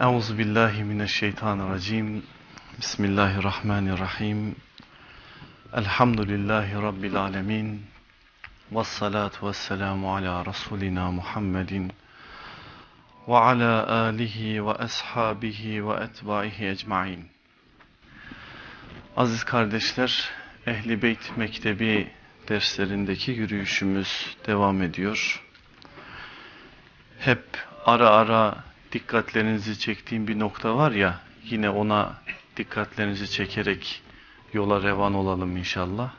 Euzu billahi mineşşeytanirracim. Bismillahirrahmanirrahim. Elhamdülillahi rabbil alamin. Ves salatu vesselamu ala rasulina Muhammedin ve ala alihi ve ashabihi ve etbaihi ecmaîn. Aziz kardeşler, Ehli Beyt Mektebi derslerindeki yürüyüşümüz devam ediyor. Hep ara ara dikkatlerinizi çektiğim bir nokta var ya, yine ona dikkatlerinizi çekerek yola revan olalım inşallah.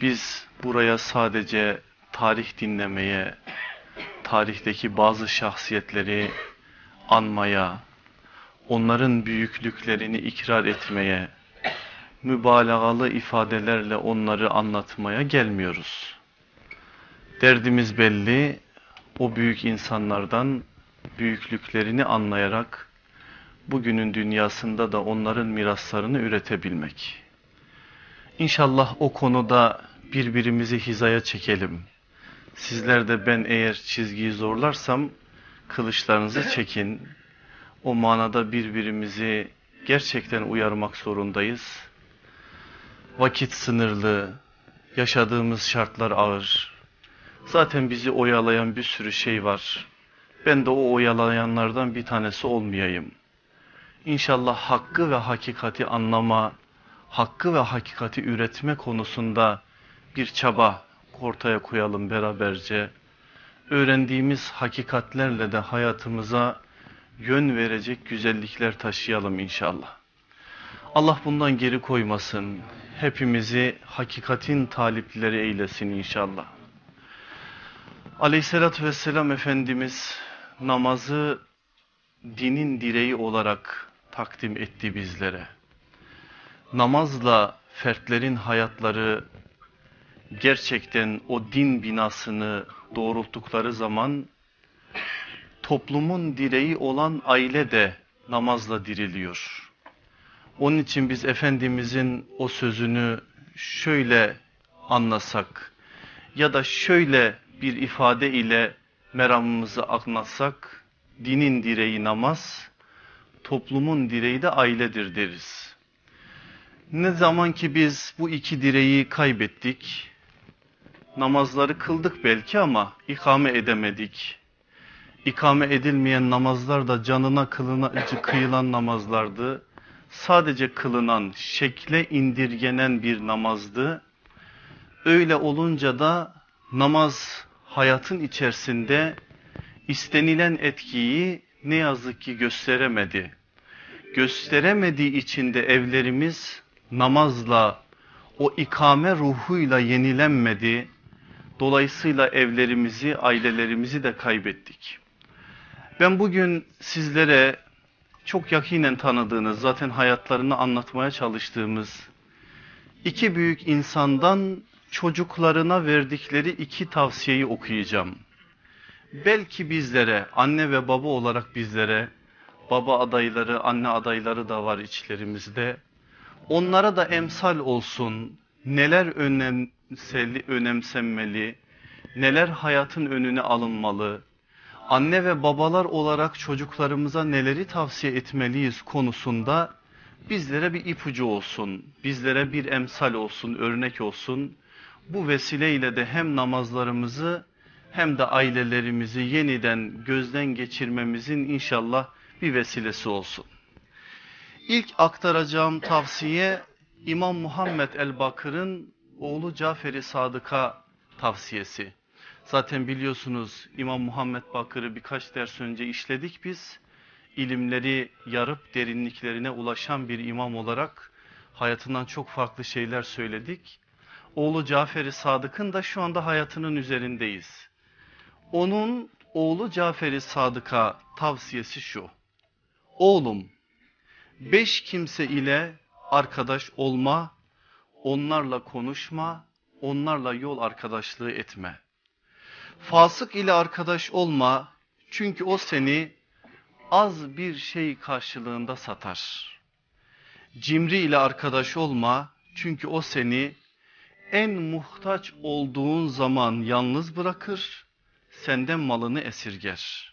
Biz buraya sadece tarih dinlemeye, tarihteki bazı şahsiyetleri anmaya, onların büyüklüklerini ikrar etmeye, mübalağalı ifadelerle onları anlatmaya gelmiyoruz. Derdimiz belli, o büyük insanlardan büyüklüklerini anlayarak bugünün dünyasında da onların miraslarını üretebilmek. İnşallah o konuda birbirimizi hizaya çekelim. Sizler de ben eğer çizgiyi zorlarsam kılıçlarınızı çekin. O manada birbirimizi gerçekten uyarmak zorundayız. Vakit sınırlı, yaşadığımız şartlar ağır. Zaten bizi oyalayan bir sürü şey var. Ben de o oyalayanlardan bir tanesi olmayayım. İnşallah hakkı ve hakikati anlama, hakkı ve hakikati üretme konusunda bir çaba ortaya koyalım beraberce. Öğrendiğimiz hakikatlerle de hayatımıza yön verecek güzellikler taşıyalım inşallah. Allah bundan geri koymasın. Hepimizi hakikatin talipleri eylesin inşallah. Aleyhissalatü vesselam Efendimiz namazı dinin direği olarak takdim etti bizlere. Namazla fertlerin hayatları gerçekten o din binasını doğrulttukları zaman toplumun direği olan aile de namazla diriliyor. Onun için biz Efendimizin o sözünü şöyle anlasak ya da şöyle bir ifade ile meramımızı anlatsak dinin direği namaz, toplumun direği de ailedir deriz. Ne zaman ki biz bu iki direği kaybettik, namazları kıldık belki ama ikame edemedik. İkame edilmeyen namazlar da canına kılına, kıyılan namazlardı. Sadece kılınan, şekle indirgenen bir namazdı. Öyle olunca da namaz hayatın içerisinde istenilen etkiyi ne yazık ki gösteremedi. Gösteremediği için de evlerimiz namazla, o ikame ruhuyla yenilenmedi. Dolayısıyla evlerimizi, ailelerimizi de kaybettik. Ben bugün sizlere çok yakinen tanıdığınız, zaten hayatlarını anlatmaya çalıştığımız iki büyük insandan çocuklarına verdikleri iki tavsiyeyi okuyacağım. Belki bizlere, anne ve baba olarak bizlere, baba adayları, anne adayları da var içlerimizde. Onlara da emsal olsun, neler önemseli, önemsenmeli, neler hayatın önüne alınmalı, anne ve babalar olarak çocuklarımıza neleri tavsiye etmeliyiz konusunda bizlere bir ipucu olsun, bizlere bir emsal olsun, örnek olsun. Bu vesileyle de hem namazlarımızı hem de ailelerimizi yeniden gözden geçirmemizin inşallah bir vesilesi olsun. İlk aktaracağım tavsiye İmam Muhammed el-Bakır'ın oğlu Cafer-i Sadık'a tavsiyesi. Zaten biliyorsunuz İmam Muhammed Bakır'ı birkaç ders önce işledik biz. İlimleri yarıp derinliklerine ulaşan bir imam olarak hayatından çok farklı şeyler söyledik. Oğlu Cafer-i Sadık'ın da şu anda hayatının üzerindeyiz. Onun oğlu Cafer-i Sadık'a tavsiyesi şu. Oğlum beş kimse ile arkadaş olma, onlarla konuşma, onlarla yol arkadaşlığı etme. Fasık ile arkadaş olma çünkü o seni az bir şey karşılığında satar. Cimri ile arkadaş olma çünkü o seni en muhtaç olduğun zaman yalnız bırakır, senden malını esirger.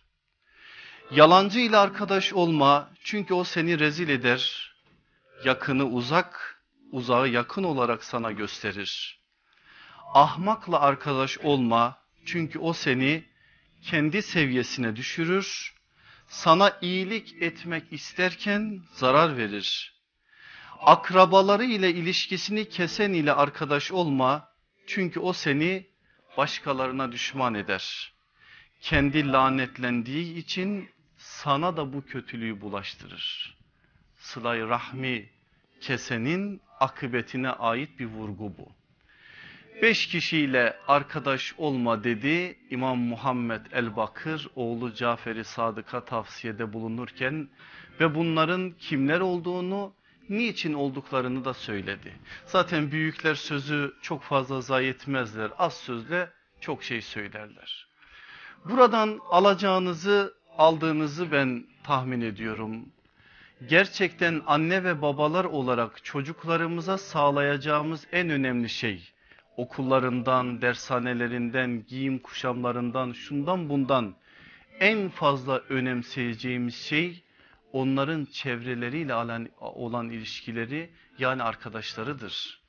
Yalancı ile arkadaş olma çünkü o seni rezil eder. Yakını uzak, uzağı yakın olarak sana gösterir. Ahmakla arkadaş olma çünkü o seni kendi seviyesine düşürür. Sana iyilik etmek isterken zarar verir. Akrabaları ile ilişkisini kesen ile arkadaş olma çünkü o seni başkalarına düşman eder. Kendi lanetlendiği için sana da bu kötülüğü bulaştırır. Sıla-i rahmi kesenin akıbetine ait bir vurgu bu. Beş kişiyle arkadaş olma dedi İmam Muhammed el-Bakır oğlu Cafer-i Sadık'a tavsiyede bulunurken ve bunların kimler olduğunu niçin olduklarını da söyledi. Zaten büyükler sözü çok fazla zayi etmezler az sözle çok şey söylerler. Buradan alacağınızı aldığınızı ben tahmin ediyorum. Gerçekten anne ve babalar olarak çocuklarımıza sağlayacağımız en önemli şey okullarından, dershanelerinden, giyim kuşamlarından, şundan bundan en fazla önemseyeceğimiz şey onların çevreleriyle olan ilişkileri yani arkadaşlarıdır.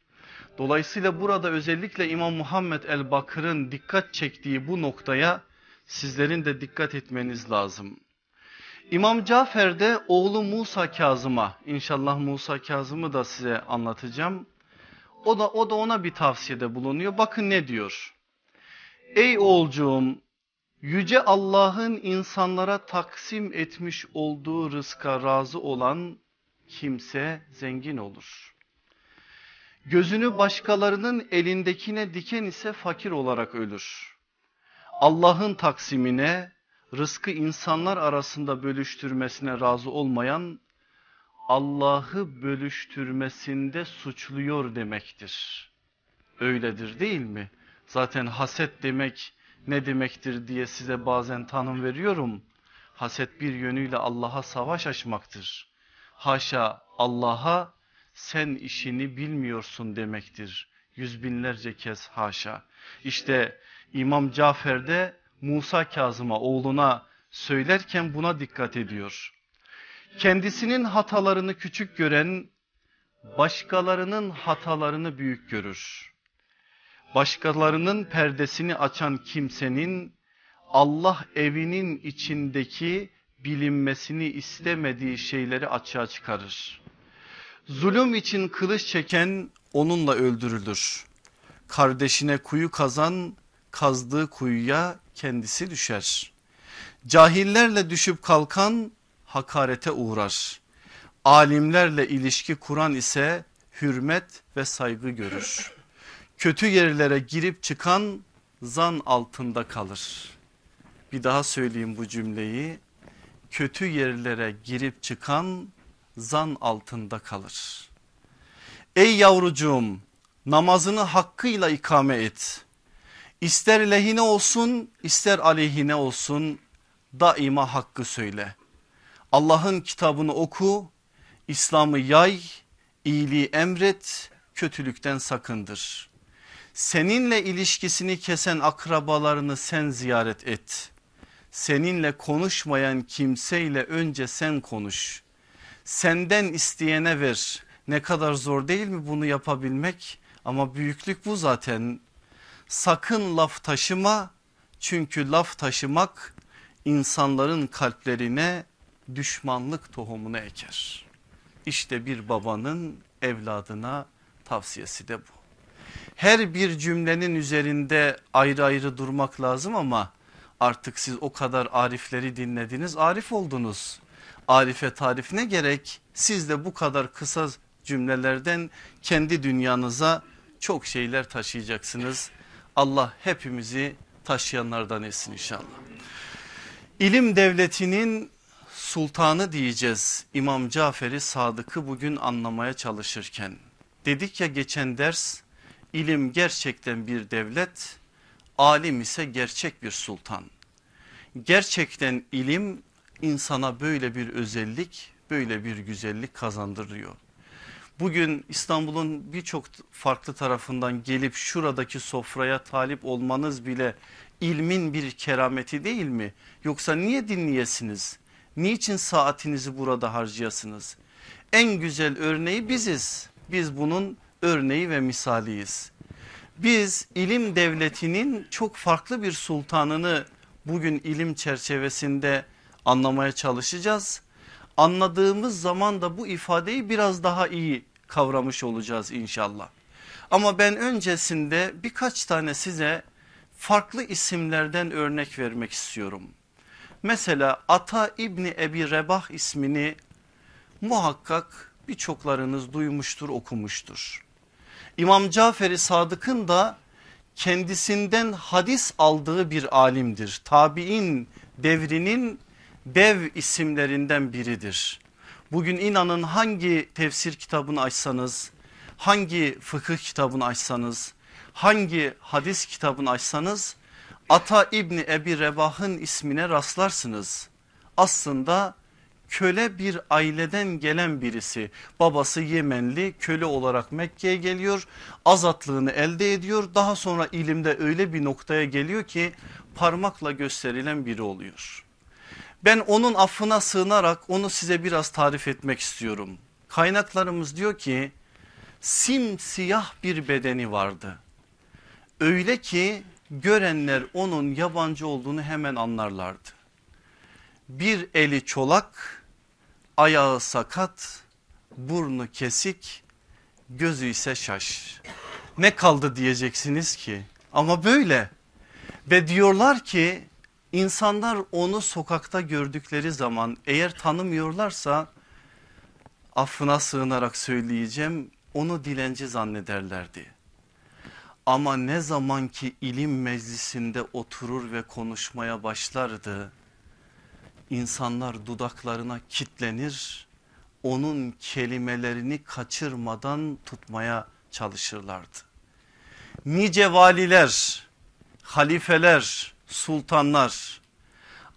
Dolayısıyla burada özellikle İmam Muhammed el-Bakır'ın dikkat çektiği bu noktaya sizlerin de dikkat etmeniz lazım. İmam Cafer de oğlu Musa Kazım'a inşallah Musa Kazım'ı da size anlatacağım. O da, o da ona bir tavsiyede bulunuyor. Bakın ne diyor. Ey oğulcuğum yüce Allah'ın insanlara taksim etmiş olduğu rızka razı olan kimse zengin olur. Gözünü başkalarının elindekine diken ise fakir olarak ölür. Allah'ın taksimine, rızkı insanlar arasında bölüştürmesine razı olmayan Allah'ı bölüştürmesinde suçluyor demektir. Öyledir değil mi? Zaten haset demek ne demektir diye size bazen tanım veriyorum. Haset bir yönüyle Allah'a savaş açmaktır. Haşa Allah'a sen işini bilmiyorsun demektir. Yüz binlerce kez haşa. İşte İmam Cafer de Musa Kazım'a oğluna söylerken buna dikkat ediyor. Kendisinin hatalarını küçük gören başkalarının hatalarını büyük görür. Başkalarının perdesini açan kimsenin Allah evinin içindeki bilinmesini istemediği şeyleri açığa çıkarır. Zulüm için kılıç çeken onunla öldürülür. Kardeşine kuyu kazan kazdığı kuyuya kendisi düşer. Cahillerle düşüp kalkan hakarete uğrar. Alimlerle ilişki kuran ise hürmet ve saygı görür. Kötü yerlere girip çıkan zan altında kalır. Bir daha söyleyeyim bu cümleyi. Kötü yerlere girip çıkan zan altında kalır. Ey yavrucuğum namazını hakkıyla ikame et. İster lehine olsun ister aleyhine olsun daima hakkı söyle. Allah'ın kitabını oku, İslam'ı yay, iyiliği emret, kötülükten sakındır. Seninle ilişkisini kesen akrabalarını sen ziyaret et. Seninle konuşmayan kimseyle önce sen konuş. Senden isteyene ver. Ne kadar zor değil mi bunu yapabilmek? Ama büyüklük bu zaten. Sakın laf taşıma çünkü laf taşımak insanların kalplerine düşmanlık tohumunu eker. İşte bir babanın evladına tavsiyesi de bu. Her bir cümlenin üzerinde ayrı ayrı durmak lazım ama artık siz o kadar arifleri dinlediniz arif oldunuz. Arife tarif ne gerek siz de bu kadar kısa cümlelerden kendi dünyanıza çok şeyler taşıyacaksınız. Allah hepimizi taşıyanlardan etsin inşallah. İlim devletinin sultanı diyeceğiz İmam Cafer'i Sadık'ı bugün anlamaya çalışırken. Dedik ya geçen ders ilim gerçekten bir devlet, alim ise gerçek bir sultan. Gerçekten ilim insana böyle bir özellik, böyle bir güzellik kazandırıyor. Bugün İstanbul'un birçok farklı tarafından gelip şuradaki sofraya talip olmanız bile ilmin bir kerameti değil mi? Yoksa niye dinleyesiniz? Niçin saatinizi burada harcayasınız? En güzel örneği biziz. Biz bunun örneği ve misaliyiz. Biz ilim devletinin çok farklı bir sultanını bugün ilim çerçevesinde anlamaya çalışacağız. Anladığımız zaman da bu ifadeyi biraz daha iyi kavramış olacağız inşallah. Ama ben öncesinde birkaç tane size farklı isimlerden örnek vermek istiyorum. Mesela Ata İbni Ebi Rebah ismini muhakkak birçoklarınız duymuştur okumuştur. İmam Cafer-i Sadık'ın da kendisinden hadis aldığı bir alimdir. Tabi'in devrinin dev isimlerinden biridir. Bugün inanın hangi tefsir kitabını açsanız, hangi fıkıh kitabını açsanız, hangi hadis kitabını açsanız Ata İbni Ebi Rebah'ın ismine rastlarsınız. Aslında köle bir aileden gelen birisi. Babası Yemenli köle olarak Mekke'ye geliyor. Azatlığını elde ediyor. Daha sonra ilimde öyle bir noktaya geliyor ki parmakla gösterilen biri oluyor. Ben onun affına sığınarak onu size biraz tarif etmek istiyorum. Kaynaklarımız diyor ki simsiyah bir bedeni vardı. Öyle ki görenler onun yabancı olduğunu hemen anlarlardı. Bir eli çolak, ayağı sakat, burnu kesik, gözü ise şaş. Ne kaldı diyeceksiniz ki ama böyle ve diyorlar ki insanlar onu sokakta gördükleri zaman eğer tanımıyorlarsa affına sığınarak söyleyeceğim onu dilenci zannederlerdi. Ama ne zaman ki ilim meclisinde oturur ve konuşmaya başlardı insanlar dudaklarına kitlenir onun kelimelerini kaçırmadan tutmaya çalışırlardı. Nice valiler, halifeler, sultanlar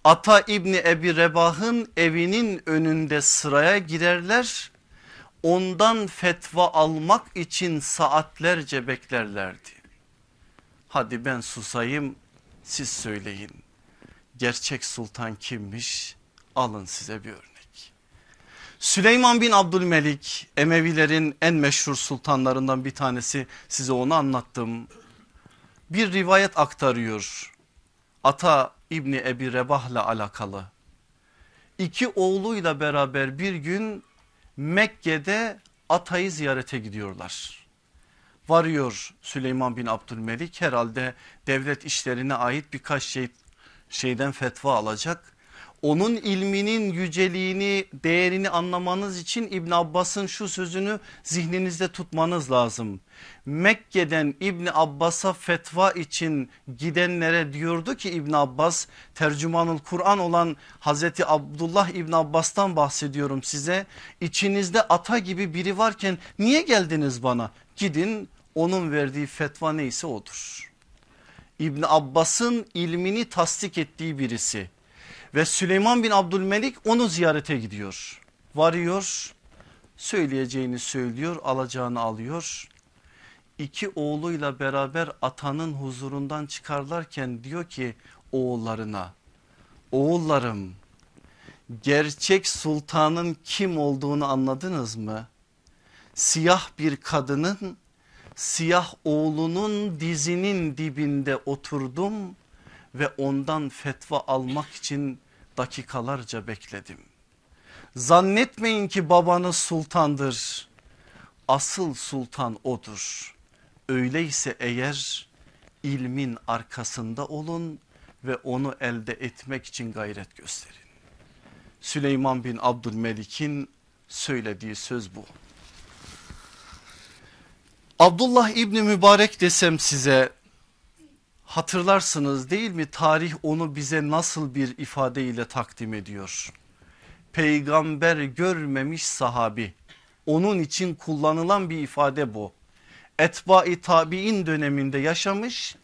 Ata İbni Ebi Rebah'ın evinin önünde sıraya girerler. Ondan fetva almak için saatlerce beklerlerdi. Hadi ben susayım siz söyleyin. Gerçek sultan kimmiş? Alın size bir örnek. Süleyman bin Abdülmelik Emevilerin en meşhur sultanlarından bir tanesi size onu anlattım. Bir rivayet aktarıyor. Ata İbni Ebi Rebah'la alakalı. İki oğluyla beraber bir gün Mekke'de Ata'yı ziyarete gidiyorlar. Varıyor Süleyman bin Abdülmelik herhalde devlet işlerine ait birkaç şey şeyden fetva alacak onun ilminin yüceliğini değerini anlamanız için İbn Abbas'ın şu sözünü zihninizde tutmanız lazım. Mekke'den İbn Abbas'a fetva için gidenlere diyordu ki İbn Abbas tercümanul Kur'an olan Hazreti Abdullah İbn Abbas'tan bahsediyorum size. İçinizde ata gibi biri varken niye geldiniz bana? Gidin onun verdiği fetva neyse odur. İbn Abbas'ın ilmini tasdik ettiği birisi ve Süleyman bin Abdülmelik onu ziyarete gidiyor. Varıyor söyleyeceğini söylüyor alacağını alıyor. İki oğluyla beraber atanın huzurundan çıkarlarken diyor ki oğullarına oğullarım gerçek sultanın kim olduğunu anladınız mı? Siyah bir kadının siyah oğlunun dizinin dibinde oturdum ve ondan fetva almak için dakikalarca bekledim. Zannetmeyin ki babanız sultandır. Asıl sultan odur. Öyleyse eğer ilmin arkasında olun ve onu elde etmek için gayret gösterin. Süleyman bin Abdülmelik'in söylediği söz bu. Abdullah İbni Mübarek desem size hatırlarsınız değil mi tarih onu bize nasıl bir ifadeyle takdim ediyor. Peygamber görmemiş sahabi onun için kullanılan bir ifade bu. Etba-i tabi'in döneminde yaşamış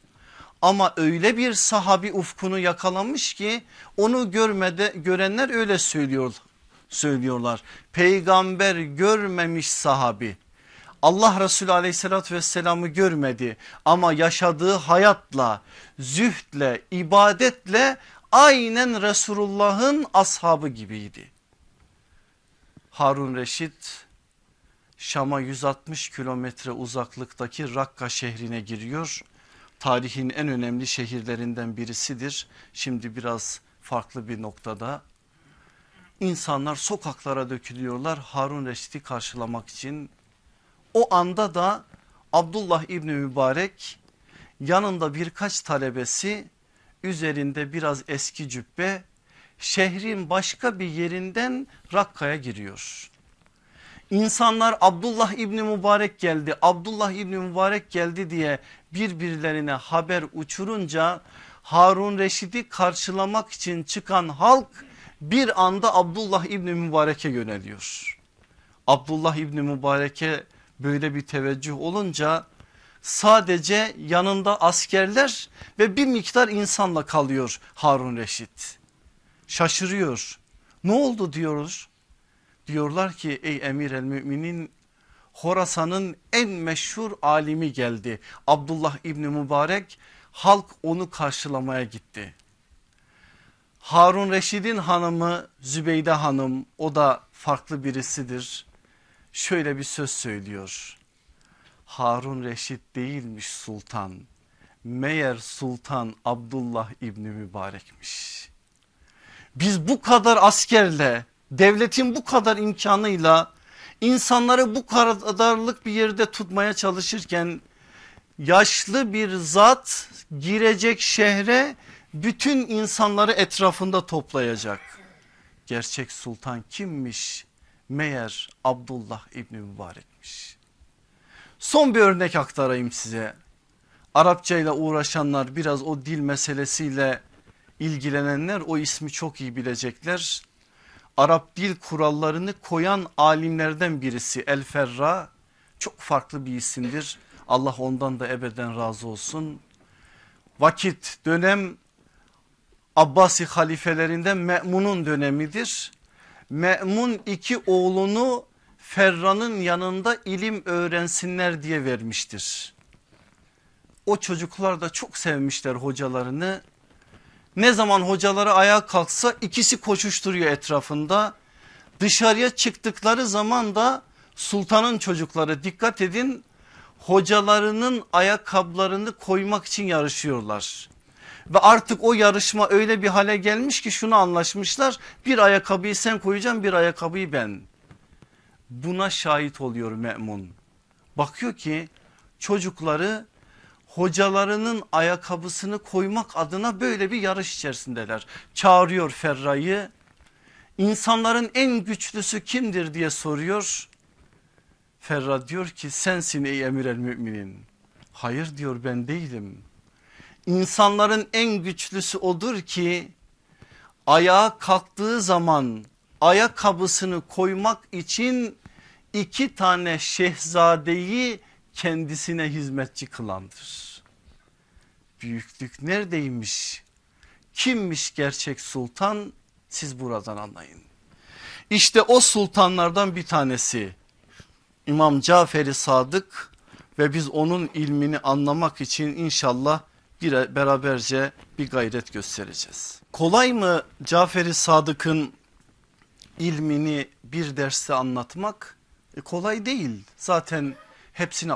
ama öyle bir sahabi ufkunu yakalamış ki onu görmede görenler öyle söylüyor, söylüyorlar. Peygamber görmemiş sahabi Allah Resulü aleyhissalatü vesselamı görmedi ama yaşadığı hayatla, zühdle, ibadetle aynen Resulullah'ın ashabı gibiydi. Harun Reşit Şam'a 160 kilometre uzaklıktaki Rakka şehrine giriyor. Tarihin en önemli şehirlerinden birisidir. Şimdi biraz farklı bir noktada. İnsanlar sokaklara dökülüyorlar Harun Reşit'i karşılamak için. O anda da Abdullah İbni Mübarek yanında birkaç talebesi üzerinde biraz eski cübbe şehrin başka bir yerinden Rakka'ya giriyor. İnsanlar Abdullah İbni Mübarek geldi Abdullah İbni Mübarek geldi diye birbirlerine haber uçurunca Harun Reşid'i karşılamak için çıkan halk bir anda Abdullah İbni Mübarek'e yöneliyor. Abdullah İbni Mübarek'e böyle bir teveccüh olunca sadece yanında askerler ve bir miktar insanla kalıyor Harun Reşit. Şaşırıyor. Ne oldu diyoruz? Diyorlar ki ey emir el müminin Horasan'ın en meşhur alimi geldi. Abdullah İbni Mübarek halk onu karşılamaya gitti. Harun Reşid'in hanımı Zübeyde Hanım o da farklı birisidir. Şöyle bir söz söylüyor. Harun Reşit değilmiş sultan. Meğer sultan Abdullah İbni Mübarek'miş. Biz bu kadar askerle devletin bu kadar imkanıyla insanları bu kadarlık bir yerde tutmaya çalışırken yaşlı bir zat girecek şehre bütün insanları etrafında toplayacak. Gerçek sultan kimmiş? Meğer Abdullah İbni Mübarek'miş. Son bir örnek aktarayım size. Arapça ile uğraşanlar biraz o dil meselesiyle ilgilenenler o ismi çok iyi bilecekler. Arap dil kurallarını koyan alimlerden birisi El Ferra çok farklı bir isimdir. Allah ondan da ebeden razı olsun. Vakit dönem Abbasi halifelerinden Me'mun'un dönemidir. Me'mun iki oğlunu Ferra'nın yanında ilim öğrensinler diye vermiştir. O çocuklar da çok sevmişler hocalarını. Ne zaman hocaları ayağa kalksa ikisi koşuşturuyor etrafında. Dışarıya çıktıkları zaman da sultanın çocukları dikkat edin hocalarının ayakkabılarını koymak için yarışıyorlar. Ve artık o yarışma öyle bir hale gelmiş ki şunu anlaşmışlar bir ayakkabıyı sen koyacaksın bir ayakkabıyı ben. Buna şahit oluyor Me'mun. Bakıyor ki çocukları hocalarının ayakkabısını koymak adına böyle bir yarış içerisindeler. Çağırıyor Ferra'yı insanların en güçlüsü kimdir diye soruyor. Ferra diyor ki sensin ey emir el müminin. Hayır diyor ben değilim. İnsanların en güçlüsü odur ki ayağa kalktığı zaman ayakkabısını koymak için iki tane şehzadeyi kendisine hizmetçi kılandır. Büyüklük neredeymiş? Kimmiş gerçek sultan? Siz buradan anlayın. İşte o sultanlardan bir tanesi İmam Cafer-i Sadık ve biz onun ilmini anlamak için inşallah bir beraberce bir gayret göstereceğiz. Kolay mı Cafer-i Sadık'ın ilmini bir derste anlatmak? E kolay değil. Zaten hepsini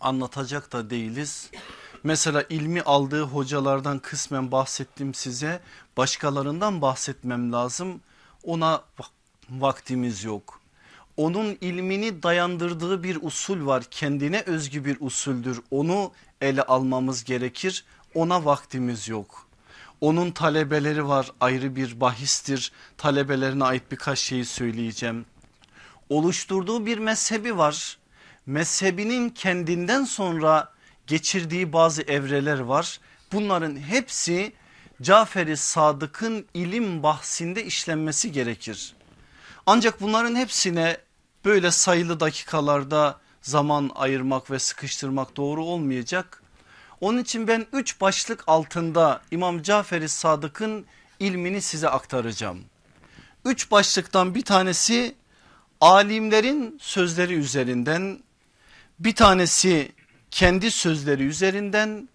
anlatacak da değiliz. Mesela ilmi aldığı hocalardan kısmen bahsettim size. Başkalarından bahsetmem lazım. Ona vaktimiz yok. Onun ilmini dayandırdığı bir usul var. Kendine özgü bir usuldür. Onu ele almamız gerekir. Ona vaktimiz yok. Onun talebeleri var ayrı bir bahistir. Talebelerine ait birkaç şeyi söyleyeceğim. Oluşturduğu bir mezhebi var. Mezhebinin kendinden sonra geçirdiği bazı evreler var. Bunların hepsi Cafer-i Sadık'ın ilim bahsinde işlenmesi gerekir. Ancak bunların hepsine böyle sayılı dakikalarda zaman ayırmak ve sıkıştırmak doğru olmayacak. Onun için ben üç başlık altında İmam Cafer-i Sadık'ın ilmini size aktaracağım. Üç başlıktan bir tanesi alimlerin sözleri üzerinden, bir tanesi kendi sözleri üzerinden,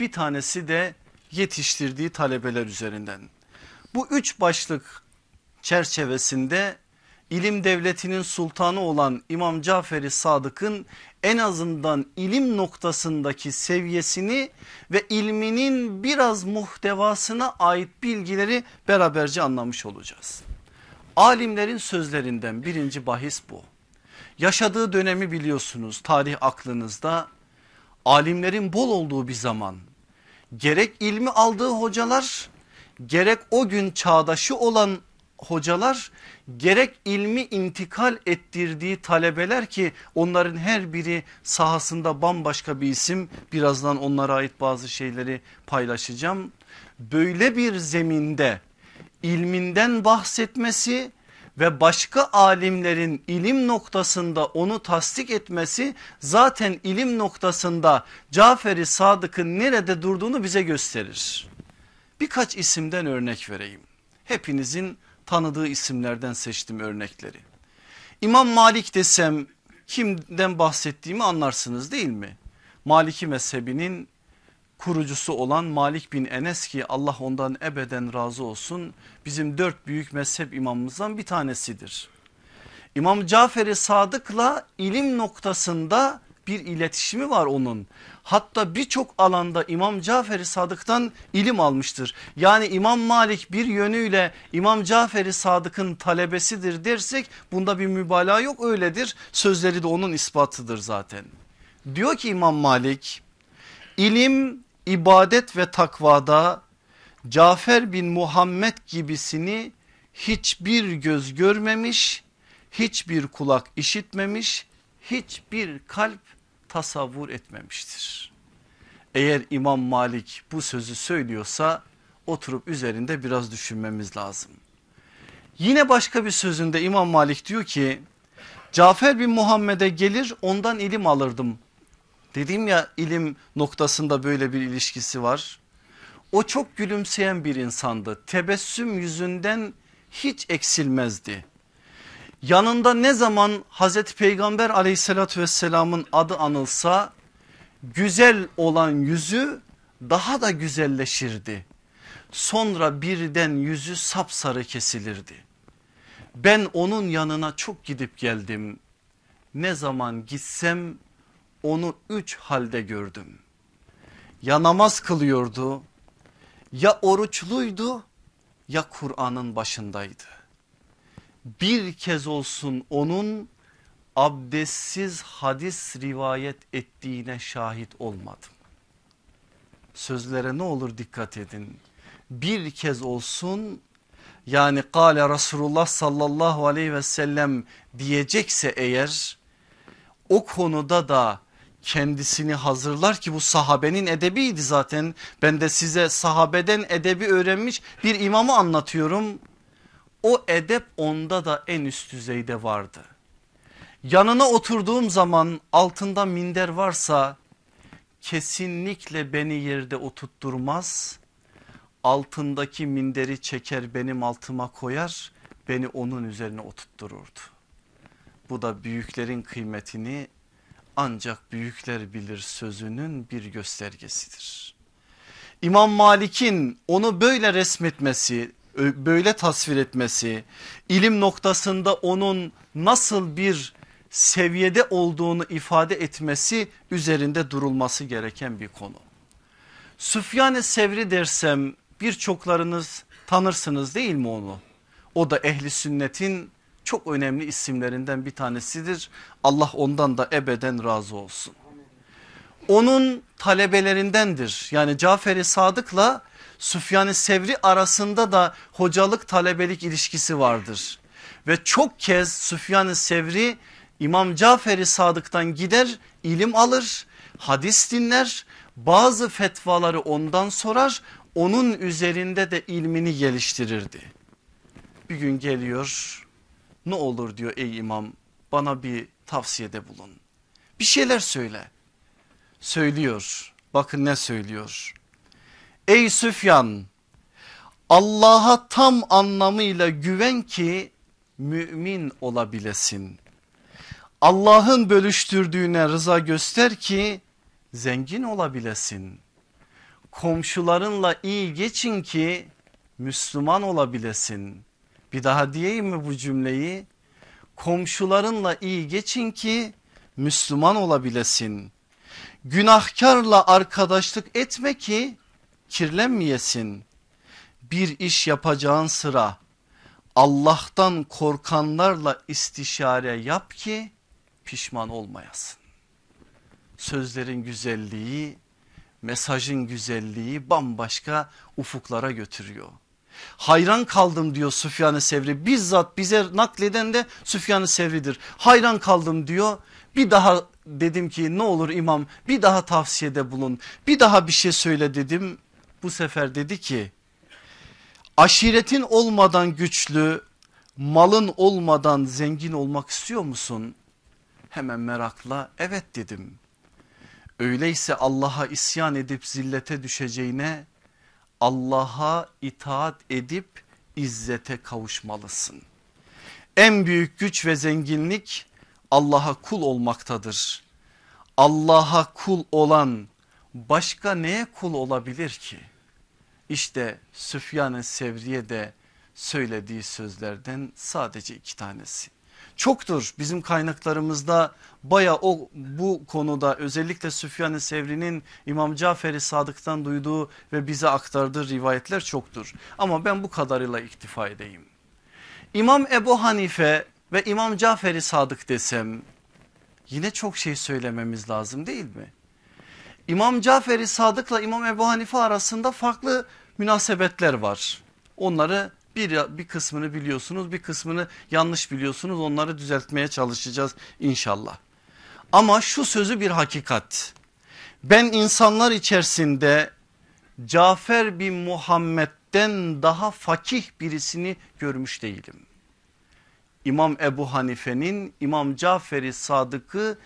bir tanesi de yetiştirdiği talebeler üzerinden. Bu üç başlık çerçevesinde ilim devletinin sultanı olan İmam Caferi Sadık'ın en azından ilim noktasındaki seviyesini ve ilminin biraz muhtevasına ait bilgileri beraberce anlamış olacağız. Alimlerin sözlerinden birinci bahis bu. Yaşadığı dönemi biliyorsunuz tarih aklınızda alimlerin bol olduğu bir zaman gerek ilmi aldığı hocalar gerek o gün çağdaşı olan hocalar gerek ilmi intikal ettirdiği talebeler ki onların her biri sahasında bambaşka bir isim birazdan onlara ait bazı şeyleri paylaşacağım. Böyle bir zeminde ilminden bahsetmesi ve başka alimlerin ilim noktasında onu tasdik etmesi zaten ilim noktasında Caferi Sadık'ın nerede durduğunu bize gösterir. Birkaç isimden örnek vereyim. Hepinizin tanıdığı isimlerden seçtim örnekleri. İmam Malik desem kimden bahsettiğimi anlarsınız değil mi? Maliki mezhebinin kurucusu olan Malik bin Enes ki Allah ondan ebeden razı olsun bizim dört büyük mezhep imamımızdan bir tanesidir. İmam Cafer-i Sadık'la ilim noktasında bir iletişimi var onun. Hatta birçok alanda İmam Cafer-i Sadık'tan ilim almıştır. Yani İmam Malik bir yönüyle İmam Cafer-i Sadık'ın talebesidir dersek bunda bir mübalağa yok öyledir. Sözleri de onun ispatıdır zaten. Diyor ki İmam Malik ilim, ibadet ve takvada Cafer bin Muhammed gibisini hiçbir göz görmemiş, hiçbir kulak işitmemiş, hiçbir kalp tasavvur etmemiştir. Eğer İmam Malik bu sözü söylüyorsa oturup üzerinde biraz düşünmemiz lazım. Yine başka bir sözünde İmam Malik diyor ki Cafer bin Muhammed'e gelir ondan ilim alırdım. Dedim ya ilim noktasında böyle bir ilişkisi var. O çok gülümseyen bir insandı. Tebessüm yüzünden hiç eksilmezdi. Yanında ne zaman Hazreti Peygamber aleyhissalatü vesselamın adı anılsa güzel olan yüzü daha da güzelleşirdi. Sonra birden yüzü sapsarı kesilirdi. Ben onun yanına çok gidip geldim. Ne zaman gitsem onu üç halde gördüm. Ya namaz kılıyordu ya oruçluydu ya Kur'an'ın başındaydı bir kez olsun onun abdestsiz hadis rivayet ettiğine şahit olmadım. Sözlere ne olur dikkat edin. Bir kez olsun yani kale Resulullah sallallahu aleyhi ve sellem diyecekse eğer o konuda da kendisini hazırlar ki bu sahabenin edebiydi zaten. Ben de size sahabeden edebi öğrenmiş bir imamı anlatıyorum o edep onda da en üst düzeyde vardı. Yanına oturduğum zaman altında minder varsa kesinlikle beni yerde oturtturmaz. Altındaki minderi çeker benim altıma koyar beni onun üzerine oturttururdu. Bu da büyüklerin kıymetini ancak büyükler bilir sözünün bir göstergesidir. İmam Malik'in onu böyle resmetmesi böyle tasvir etmesi, ilim noktasında onun nasıl bir seviyede olduğunu ifade etmesi üzerinde durulması gereken bir konu. Süfyan-ı Sevri dersem birçoklarınız tanırsınız değil mi onu? O da ehli sünnetin çok önemli isimlerinden bir tanesidir. Allah ondan da ebeden razı olsun. Onun talebelerindendir. Yani Cafer-i Sadık'la Süfyan-ı Sevri arasında da hocalık talebelik ilişkisi vardır. Ve çok kez Süfyan-ı Sevri İmam Cafer-i Sadık'tan gider ilim alır hadis dinler bazı fetvaları ondan sorar onun üzerinde de ilmini geliştirirdi. Bir gün geliyor ne olur diyor ey imam bana bir tavsiyede bulun. Bir şeyler söyle. Söylüyor bakın ne söylüyor. Ey Süfyan Allah'a tam anlamıyla güven ki mümin olabilesin. Allah'ın bölüştürdüğüne rıza göster ki zengin olabilesin. Komşularınla iyi geçin ki Müslüman olabilesin. Bir daha diyeyim mi bu cümleyi? Komşularınla iyi geçin ki Müslüman olabilesin. Günahkarla arkadaşlık etme ki kirlenmeyesin. Bir iş yapacağın sıra Allah'tan korkanlarla istişare yap ki pişman olmayasın. Sözlerin güzelliği, mesajın güzelliği bambaşka ufuklara götürüyor. Hayran kaldım diyor Süfyan-ı Sevri bizzat bize nakleden de Süfyan-ı Sevri'dir. Hayran kaldım diyor bir daha dedim ki ne olur imam bir daha tavsiyede bulun bir daha bir şey söyle dedim. Bu sefer dedi ki aşiretin olmadan güçlü malın olmadan zengin olmak istiyor musun? Hemen merakla evet dedim. Öyleyse Allah'a isyan edip zillete düşeceğine Allah'a itaat edip izzete kavuşmalısın. En büyük güç ve zenginlik Allah'a kul olmaktadır. Allah'a kul olan başka neye kul olabilir ki? İşte Süfyan-ı Sevriye de söylediği sözlerden sadece iki tanesi. Çoktur bizim kaynaklarımızda baya o bu konuda özellikle Süfyan-ı Sevri'nin İmam Cafer-i Sadık'tan duyduğu ve bize aktardığı rivayetler çoktur. Ama ben bu kadarıyla iktifa edeyim. İmam Ebu Hanife ve İmam Cafer-i Sadık desem yine çok şey söylememiz lazım değil mi? İmam Cafer-i Sadık'la İmam Ebu Hanife arasında farklı münasebetler var. Onları bir, bir kısmını biliyorsunuz bir kısmını yanlış biliyorsunuz onları düzeltmeye çalışacağız inşallah. Ama şu sözü bir hakikat. Ben insanlar içerisinde Cafer bin Muhammed'den daha fakih birisini görmüş değilim. İmam Ebu Hanife'nin İmam Cafer-i Sadık'ı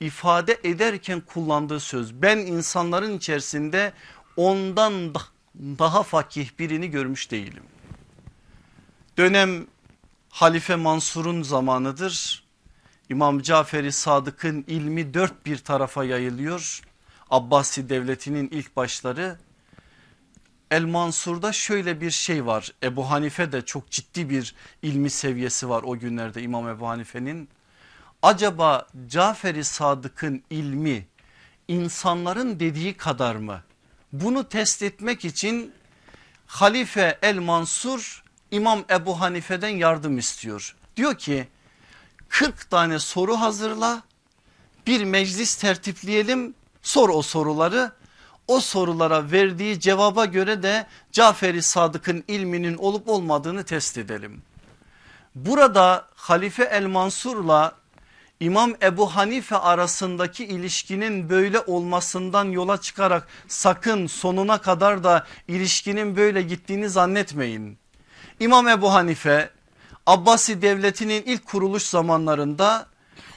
ifade ederken kullandığı söz. Ben insanların içerisinde ondan daha fakih birini görmüş değilim. Dönem Halife Mansur'un zamanıdır. İmam Cafer-i Sadık'ın ilmi dört bir tarafa yayılıyor. Abbasi devletinin ilk başları. El Mansur'da şöyle bir şey var. Ebu Hanife de çok ciddi bir ilmi seviyesi var o günlerde İmam Ebu Hanife'nin. Acaba Cafer-i Sadık'ın ilmi insanların dediği kadar mı? Bunu test etmek için Halife El Mansur İmam Ebu Hanife'den yardım istiyor. Diyor ki 40 tane soru hazırla bir meclis tertipleyelim sor o soruları. O sorulara verdiği cevaba göre de Cafer-i Sadık'ın ilminin olup olmadığını test edelim. Burada Halife El Mansur'la İmam Ebu Hanife arasındaki ilişkinin böyle olmasından yola çıkarak sakın sonuna kadar da ilişkinin böyle gittiğini zannetmeyin. İmam Ebu Hanife Abbasi devletinin ilk kuruluş zamanlarında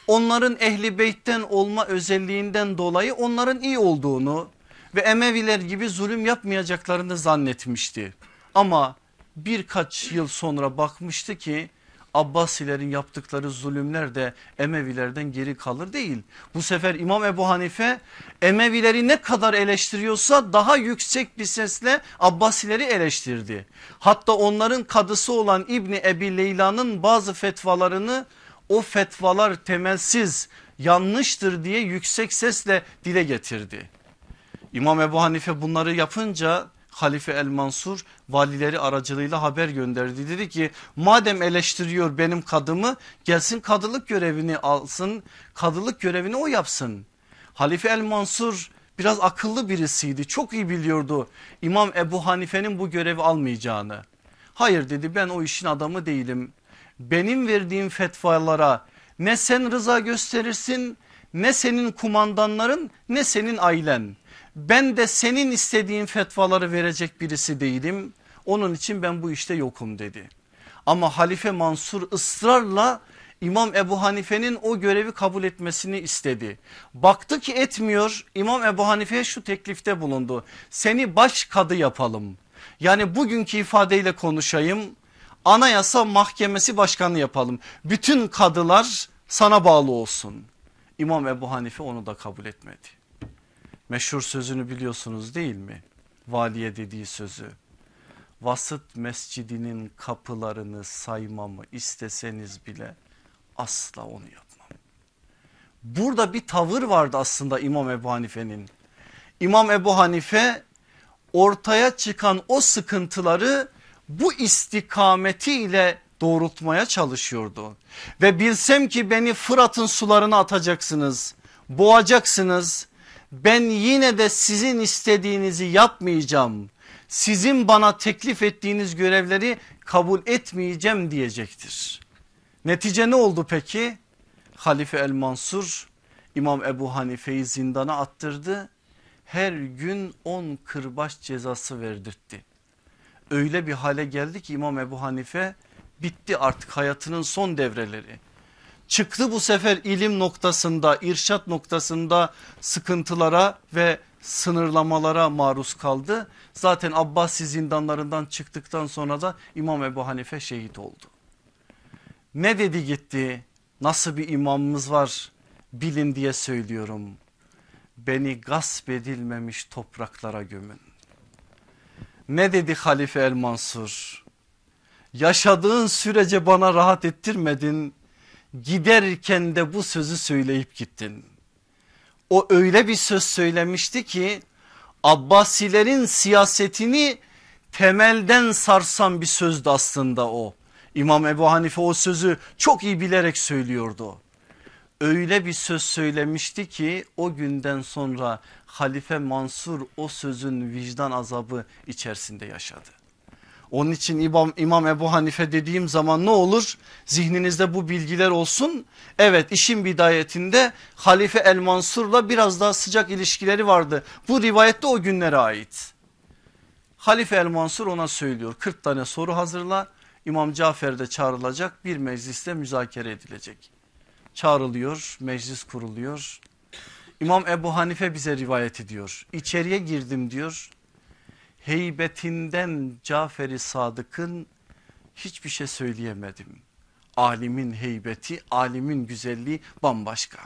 onların ehli beytten olma özelliğinden dolayı onların iyi olduğunu ve Emeviler gibi zulüm yapmayacaklarını zannetmişti. Ama birkaç yıl sonra bakmıştı ki Abbasilerin yaptıkları zulümler de Emevilerden geri kalır değil. Bu sefer İmam Ebu Hanife Emevileri ne kadar eleştiriyorsa daha yüksek bir sesle Abbasileri eleştirdi. Hatta onların kadısı olan İbni Ebi Leyla'nın bazı fetvalarını o fetvalar temelsiz yanlıştır diye yüksek sesle dile getirdi. İmam Ebu Hanife bunları yapınca Halife El Mansur valileri aracılığıyla haber gönderdi. Dedi ki madem eleştiriyor benim kadımı gelsin kadılık görevini alsın kadılık görevini o yapsın. Halife El Mansur biraz akıllı birisiydi çok iyi biliyordu İmam Ebu Hanife'nin bu görevi almayacağını. Hayır dedi ben o işin adamı değilim. Benim verdiğim fetvalara ne sen rıza gösterirsin ne senin kumandanların ne senin ailen ben de senin istediğin fetvaları verecek birisi değilim. Onun için ben bu işte yokum dedi. Ama Halife Mansur ısrarla İmam Ebu Hanife'nin o görevi kabul etmesini istedi. Baktı ki etmiyor İmam Ebu Hanife'ye şu teklifte bulundu. Seni baş kadı yapalım. Yani bugünkü ifadeyle konuşayım. Anayasa Mahkemesi Başkanı yapalım. Bütün kadılar sana bağlı olsun. İmam Ebu Hanife onu da kabul etmedi. Meşhur sözünü biliyorsunuz değil mi? Valiye dediği sözü. Vasıt mescidinin kapılarını saymamı isteseniz bile asla onu yapmam. Burada bir tavır vardı aslında İmam Ebu Hanife'nin. İmam Ebu Hanife ortaya çıkan o sıkıntıları bu istikametiyle doğrultmaya çalışıyordu. Ve bilsem ki beni Fırat'ın sularına atacaksınız, boğacaksınız. Ben yine de sizin istediğinizi yapmayacağım. Sizin bana teklif ettiğiniz görevleri kabul etmeyeceğim diyecektir. Netice ne oldu peki? Halife el Mansur İmam Ebu Hanife'yi zindana attırdı. Her gün 10 kırbaç cezası verdirtti. Öyle bir hale geldi ki İmam Ebu Hanife bitti artık hayatının son devreleri. Çıktı bu sefer ilim noktasında, irşat noktasında sıkıntılara ve sınırlamalara maruz kaldı. Zaten Abbasi zindanlarından çıktıktan sonra da İmam Ebu Hanife şehit oldu. Ne dedi gitti? Nasıl bir imamımız var bilin diye söylüyorum. Beni gasp edilmemiş topraklara gömün. Ne dedi Halife el Mansur? Yaşadığın sürece bana rahat ettirmedin. Giderken de bu sözü söyleyip gittin. O öyle bir söz söylemişti ki Abbasilerin siyasetini temelden sarsan bir sözdü aslında o. İmam Ebu Hanife o sözü çok iyi bilerek söylüyordu. Öyle bir söz söylemişti ki o günden sonra Halife Mansur o sözün vicdan azabı içerisinde yaşadı. Onun için İmam, İmam Ebu Hanife dediğim zaman ne olur? Zihninizde bu bilgiler olsun. Evet işin bidayetinde Halife El Mansur'la biraz daha sıcak ilişkileri vardı. Bu rivayette o günlere ait. Halife El Mansur ona söylüyor 40 tane soru hazırla İmam Cafer de çağrılacak bir mecliste müzakere edilecek. Çağrılıyor meclis kuruluyor. İmam Ebu Hanife bize rivayet ediyor. İçeriye girdim diyor heybetinden Cafer-i Sadık'ın hiçbir şey söyleyemedim. Alimin heybeti, alimin güzelliği bambaşka.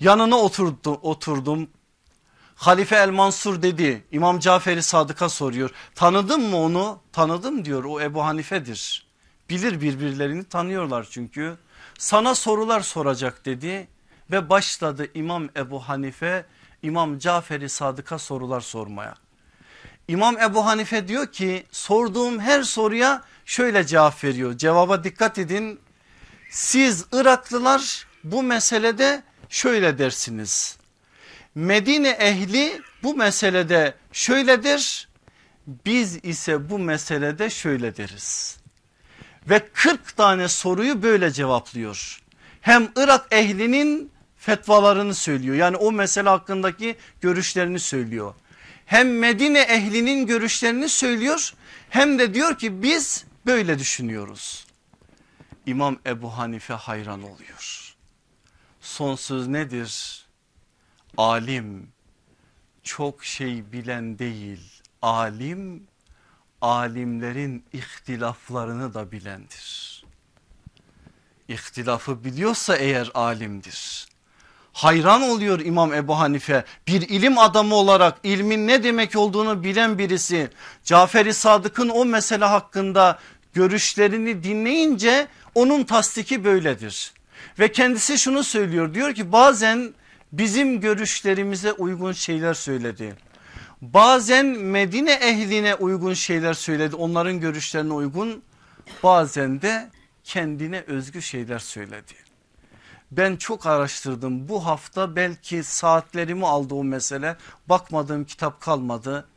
Yanına oturdu, oturdum. Halife El Mansur dedi İmam Cafer-i Sadık'a soruyor. Tanıdın mı onu? Tanıdım diyor o Ebu Hanife'dir. Bilir birbirlerini tanıyorlar çünkü. Sana sorular soracak dedi ve başladı İmam Ebu Hanife İmam Cafer-i Sadık'a sorular sormaya. İmam Ebu Hanife diyor ki sorduğum her soruya şöyle cevap veriyor. Cevaba dikkat edin. Siz Iraklılar bu meselede şöyle dersiniz. Medine ehli bu meselede şöyledir. Biz ise bu meselede şöyle deriz. Ve 40 tane soruyu böyle cevaplıyor. Hem Irak ehlinin fetvalarını söylüyor. Yani o mesele hakkındaki görüşlerini söylüyor hem Medine ehlinin görüşlerini söylüyor hem de diyor ki biz böyle düşünüyoruz. İmam Ebu Hanife hayran oluyor. Son söz nedir? Alim çok şey bilen değil alim alimlerin ihtilaflarını da bilendir. İhtilafı biliyorsa eğer alimdir hayran oluyor İmam Ebu Hanife. Bir ilim adamı olarak ilmin ne demek olduğunu bilen birisi. Cafer-i Sadık'ın o mesele hakkında görüşlerini dinleyince onun tasdiki böyledir. Ve kendisi şunu söylüyor diyor ki bazen bizim görüşlerimize uygun şeyler söyledi. Bazen Medine ehline uygun şeyler söyledi onların görüşlerine uygun bazen de kendine özgü şeyler söyledi. Ben çok araştırdım bu hafta belki saatlerimi aldı o mesele bakmadığım kitap kalmadı.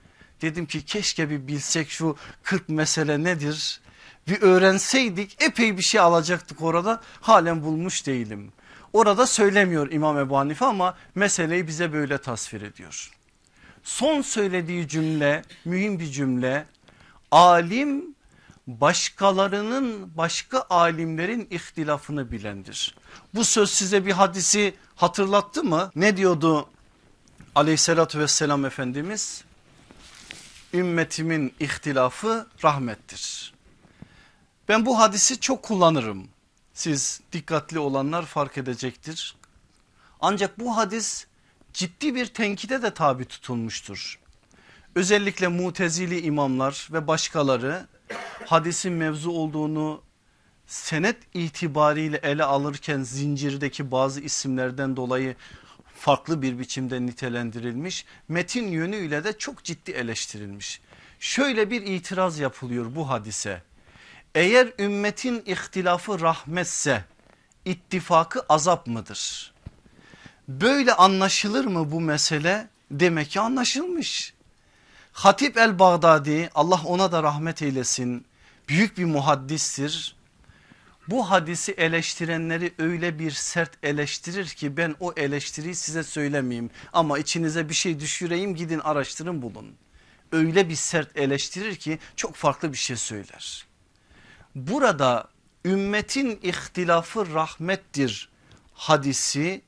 Dedim ki keşke bir bilsek şu 40 mesele nedir bir öğrenseydik epey bir şey alacaktık orada halen bulmuş değilim. Orada söylemiyor İmam Ebu Hanife ama meseleyi bize böyle tasvir ediyor. Son söylediği cümle mühim bir cümle alim başkalarının başka alimlerin ihtilafını bilendir. Bu söz size bir hadisi hatırlattı mı? Ne diyordu aleyhissalatü vesselam Efendimiz? Ümmetimin ihtilafı rahmettir. Ben bu hadisi çok kullanırım. Siz dikkatli olanlar fark edecektir. Ancak bu hadis ciddi bir tenkide de tabi tutulmuştur. özellikle mutezili imamlar ve başkaları hadisin mevzu olduğunu senet itibariyle ele alırken zincirdeki bazı isimlerden dolayı farklı bir biçimde nitelendirilmiş. Metin yönüyle de çok ciddi eleştirilmiş. Şöyle bir itiraz yapılıyor bu hadise. Eğer ümmetin ihtilafı rahmetse ittifakı azap mıdır? Böyle anlaşılır mı bu mesele? Demek ki anlaşılmış. Hatip el Bağdadi Allah ona da rahmet eylesin büyük bir muhaddistir. Bu hadisi eleştirenleri öyle bir sert eleştirir ki ben o eleştiriyi size söylemeyeyim ama içinize bir şey düşüreyim gidin araştırın bulun. Öyle bir sert eleştirir ki çok farklı bir şey söyler. Burada ümmetin ihtilafı rahmettir hadisi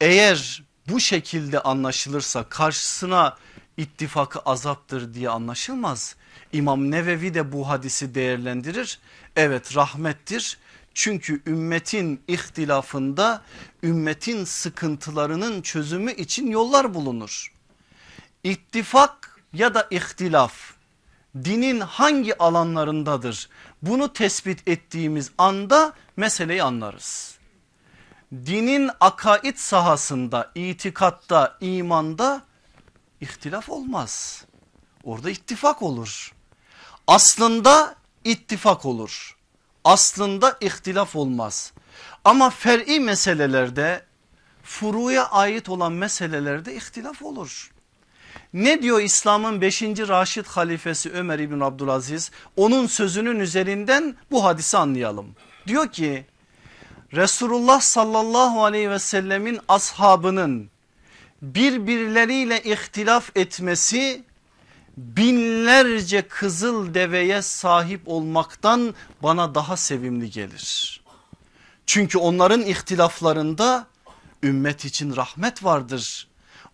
eğer bu şekilde anlaşılırsa karşısına ittifakı azaptır diye anlaşılmaz. İmam Nevevi de bu hadisi değerlendirir. Evet rahmettir çünkü ümmetin ihtilafında ümmetin sıkıntılarının çözümü için yollar bulunur. İttifak ya da ihtilaf dinin hangi alanlarındadır? Bunu tespit ettiğimiz anda meseleyi anlarız. Dinin akaid sahasında, itikatta, imanda ihtilaf olmaz. Orada ittifak olur. Aslında ittifak olur. Aslında ihtilaf olmaz. Ama fer'i meselelerde furuya ait olan meselelerde ihtilaf olur. Ne diyor İslam'ın 5. Raşid halifesi Ömer İbn Abdülaziz? Onun sözünün üzerinden bu hadisi anlayalım. Diyor ki Resulullah sallallahu aleyhi ve sellemin ashabının birbirleriyle ihtilaf etmesi binlerce kızıl deveye sahip olmaktan bana daha sevimli gelir. Çünkü onların ihtilaflarında ümmet için rahmet vardır.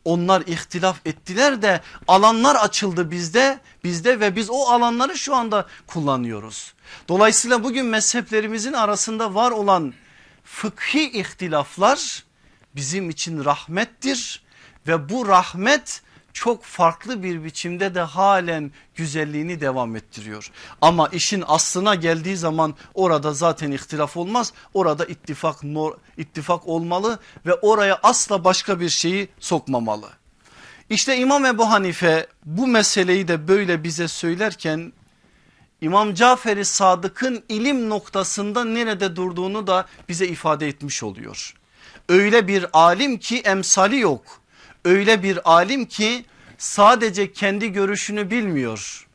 Onlar ihtilaf ettiler de alanlar açıldı bizde bizde ve biz o alanları şu anda kullanıyoruz. Dolayısıyla bugün mezheplerimizin arasında var olan fıkhi ihtilaflar bizim için rahmettir ve bu rahmet çok farklı bir biçimde de halen güzelliğini devam ettiriyor. Ama işin aslına geldiği zaman orada zaten ihtilaf olmaz. Orada ittifak ittifak olmalı ve oraya asla başka bir şeyi sokmamalı. İşte İmam Ebu Hanife bu meseleyi de böyle bize söylerken İmam Cafer-i Sadık'ın ilim noktasında nerede durduğunu da bize ifade etmiş oluyor. Öyle bir alim ki emsali yok öyle bir alim ki sadece kendi görüşünü bilmiyor.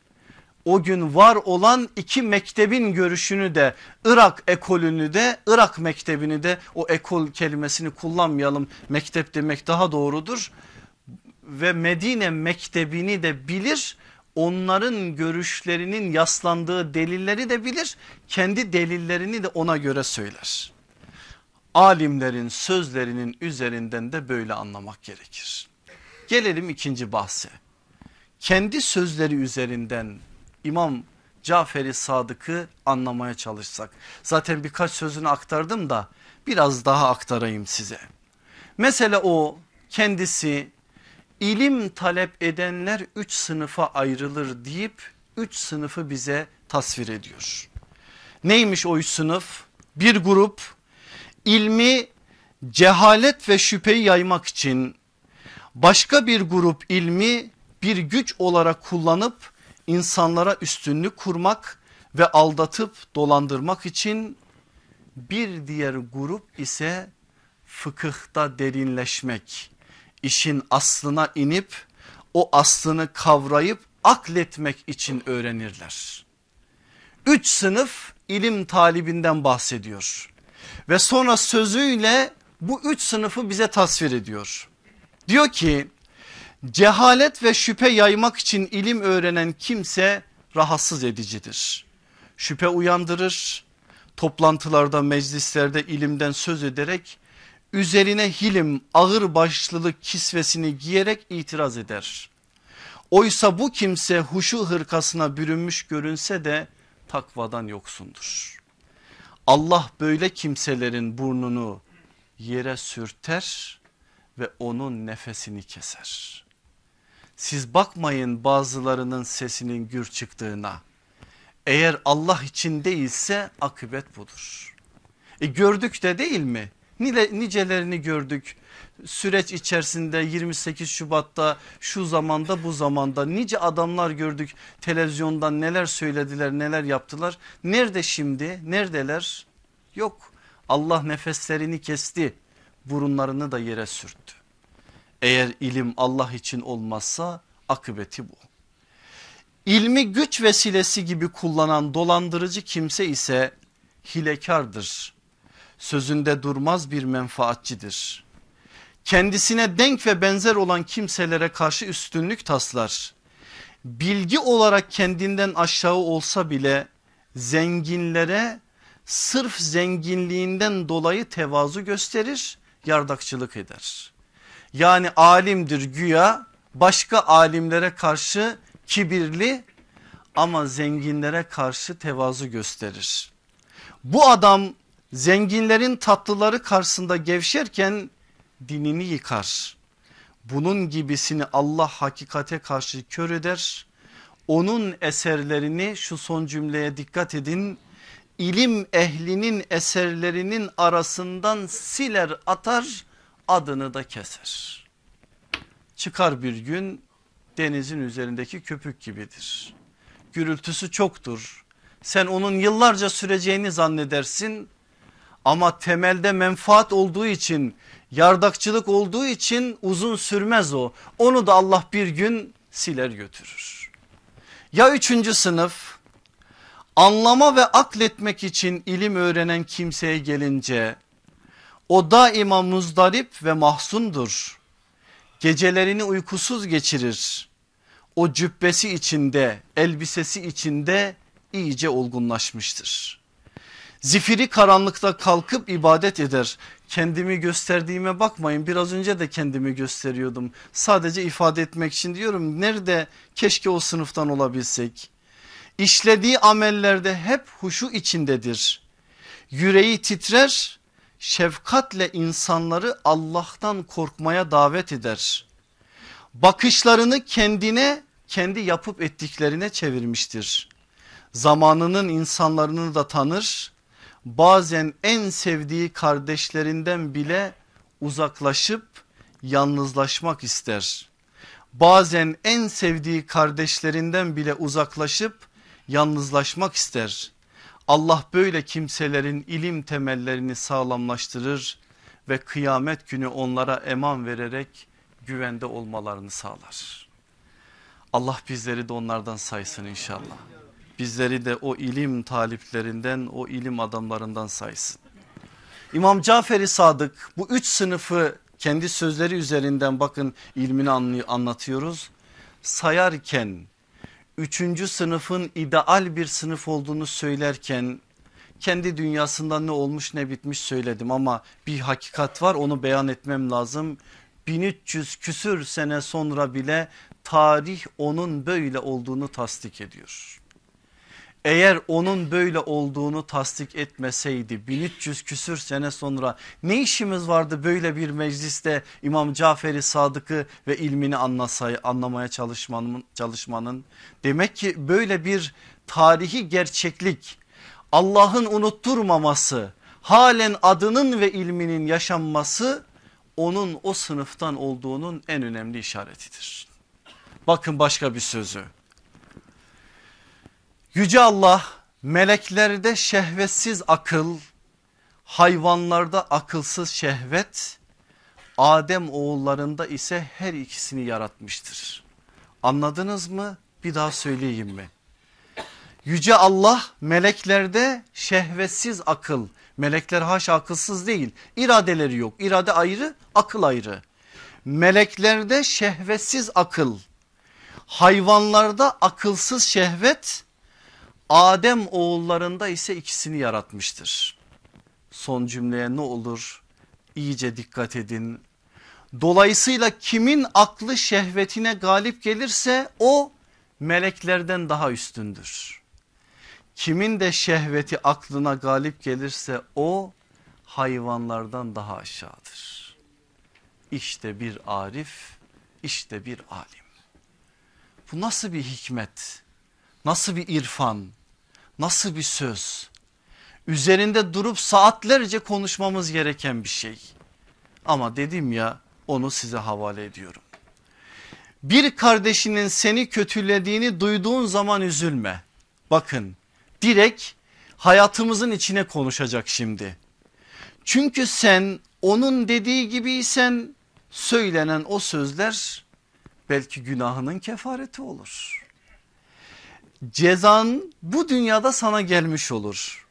O gün var olan iki mektebin görüşünü de Irak ekolünü de Irak mektebini de o ekol kelimesini kullanmayalım mektep demek daha doğrudur. Ve Medine mektebini de bilir onların görüşlerinin yaslandığı delilleri de bilir kendi delillerini de ona göre söyler alimlerin sözlerinin üzerinden de böyle anlamak gerekir. Gelelim ikinci bahse. Kendi sözleri üzerinden İmam Caferi Sadık'ı anlamaya çalışsak. Zaten birkaç sözünü aktardım da biraz daha aktarayım size. Mesela o kendisi ilim talep edenler üç sınıfa ayrılır deyip üç sınıfı bize tasvir ediyor. Neymiş o üç sınıf? Bir grup ilmi cehalet ve şüpheyi yaymak için başka bir grup ilmi bir güç olarak kullanıp insanlara üstünlük kurmak ve aldatıp dolandırmak için bir diğer grup ise fıkıhta derinleşmek, işin aslına inip o aslını kavrayıp akletmek için öğrenirler. Üç sınıf ilim talibinden bahsediyor ve sonra sözüyle bu üç sınıfı bize tasvir ediyor. Diyor ki cehalet ve şüphe yaymak için ilim öğrenen kimse rahatsız edicidir. Şüphe uyandırır, toplantılarda meclislerde ilimden söz ederek üzerine hilim ağır başlılık kisvesini giyerek itiraz eder. Oysa bu kimse huşu hırkasına bürünmüş görünse de takvadan yoksundur. Allah böyle kimselerin burnunu yere sürter ve onun nefesini keser. Siz bakmayın bazılarının sesinin gür çıktığına. Eğer Allah için değilse akıbet budur. E gördük de değil mi? Nicelerini gördük. Süreç içerisinde 28 Şubat'ta şu zamanda bu zamanda nice adamlar gördük. Televizyondan neler söylediler neler yaptılar. Nerede şimdi neredeler? Yok Allah nefeslerini kesti burunlarını da yere sürttü. Eğer ilim Allah için olmazsa akıbeti bu. İlmi güç vesilesi gibi kullanan dolandırıcı kimse ise hilekardır. Sözünde durmaz bir menfaatçidir. Kendisine denk ve benzer olan kimselere karşı üstünlük taslar. Bilgi olarak kendinden aşağı olsa bile zenginlere sırf zenginliğinden dolayı tevazu gösterir, yardakçılık eder. Yani alimdir güya başka alimlere karşı kibirli ama zenginlere karşı tevazu gösterir. Bu adam zenginlerin tatlıları karşısında gevşerken dinini yıkar. Bunun gibisini Allah hakikate karşı kör eder. Onun eserlerini şu son cümleye dikkat edin. İlim ehlinin eserlerinin arasından siler atar adını da keser. Çıkar bir gün denizin üzerindeki köpük gibidir. Gürültüsü çoktur. Sen onun yıllarca süreceğini zannedersin ama temelde menfaat olduğu için yardakçılık olduğu için uzun sürmez o. Onu da Allah bir gün siler götürür. Ya üçüncü sınıf anlama ve akletmek için ilim öğrenen kimseye gelince o daima muzdarip ve mahzundur. Gecelerini uykusuz geçirir. O cübbesi içinde elbisesi içinde iyice olgunlaşmıştır. Zifiri karanlıkta kalkıp ibadet eder. Kendimi gösterdiğime bakmayın biraz önce de kendimi gösteriyordum. Sadece ifade etmek için diyorum nerede keşke o sınıftan olabilsek. İşlediği amellerde hep huşu içindedir. Yüreği titrer şefkatle insanları Allah'tan korkmaya davet eder. Bakışlarını kendine kendi yapıp ettiklerine çevirmiştir. Zamanının insanlarını da tanır bazen en sevdiği kardeşlerinden bile uzaklaşıp yalnızlaşmak ister. Bazen en sevdiği kardeşlerinden bile uzaklaşıp yalnızlaşmak ister. Allah böyle kimselerin ilim temellerini sağlamlaştırır ve kıyamet günü onlara eman vererek güvende olmalarını sağlar. Allah bizleri de onlardan saysın inşallah. Bizleri de o ilim taliplerinden o ilim adamlarından saysın. İmam Caferi Sadık bu üç sınıfı kendi sözleri üzerinden bakın ilmini anlatıyoruz. Sayarken üçüncü sınıfın ideal bir sınıf olduğunu söylerken kendi dünyasında ne olmuş ne bitmiş söyledim ama bir hakikat var onu beyan etmem lazım. 1300 küsür sene sonra bile tarih onun böyle olduğunu tasdik ediyor. Eğer onun böyle olduğunu tasdik etmeseydi 1300 küsür sene sonra ne işimiz vardı böyle bir mecliste İmam Caferi Sadık'ı ve ilmini anlasay, anlamaya çalışmanın, çalışmanın. Demek ki böyle bir tarihi gerçeklik Allah'ın unutturmaması halen adının ve ilminin yaşanması onun o sınıftan olduğunun en önemli işaretidir. Bakın başka bir sözü Yüce Allah meleklerde şehvetsiz akıl, hayvanlarda akılsız şehvet, Adem oğullarında ise her ikisini yaratmıştır. Anladınız mı? Bir daha söyleyeyim mi? Yüce Allah meleklerde şehvetsiz akıl, melekler haş akılsız değil, iradeleri yok. İrade ayrı, akıl ayrı. Meleklerde şehvetsiz akıl, hayvanlarda akılsız şehvet, Adem oğullarında ise ikisini yaratmıştır. Son cümleye ne olur iyice dikkat edin. Dolayısıyla kimin aklı şehvetine galip gelirse o meleklerden daha üstündür. Kimin de şehveti aklına galip gelirse o hayvanlardan daha aşağıdır. İşte bir arif, işte bir alim. Bu nasıl bir hikmet? Nasıl bir irfan? Nasıl bir söz? Üzerinde durup saatlerce konuşmamız gereken bir şey. Ama dedim ya onu size havale ediyorum. Bir kardeşinin seni kötülediğini duyduğun zaman üzülme. Bakın direkt hayatımızın içine konuşacak şimdi. Çünkü sen onun dediği gibiysen söylenen o sözler belki günahının kefareti olur. Cezan bu dünyada sana gelmiş olur.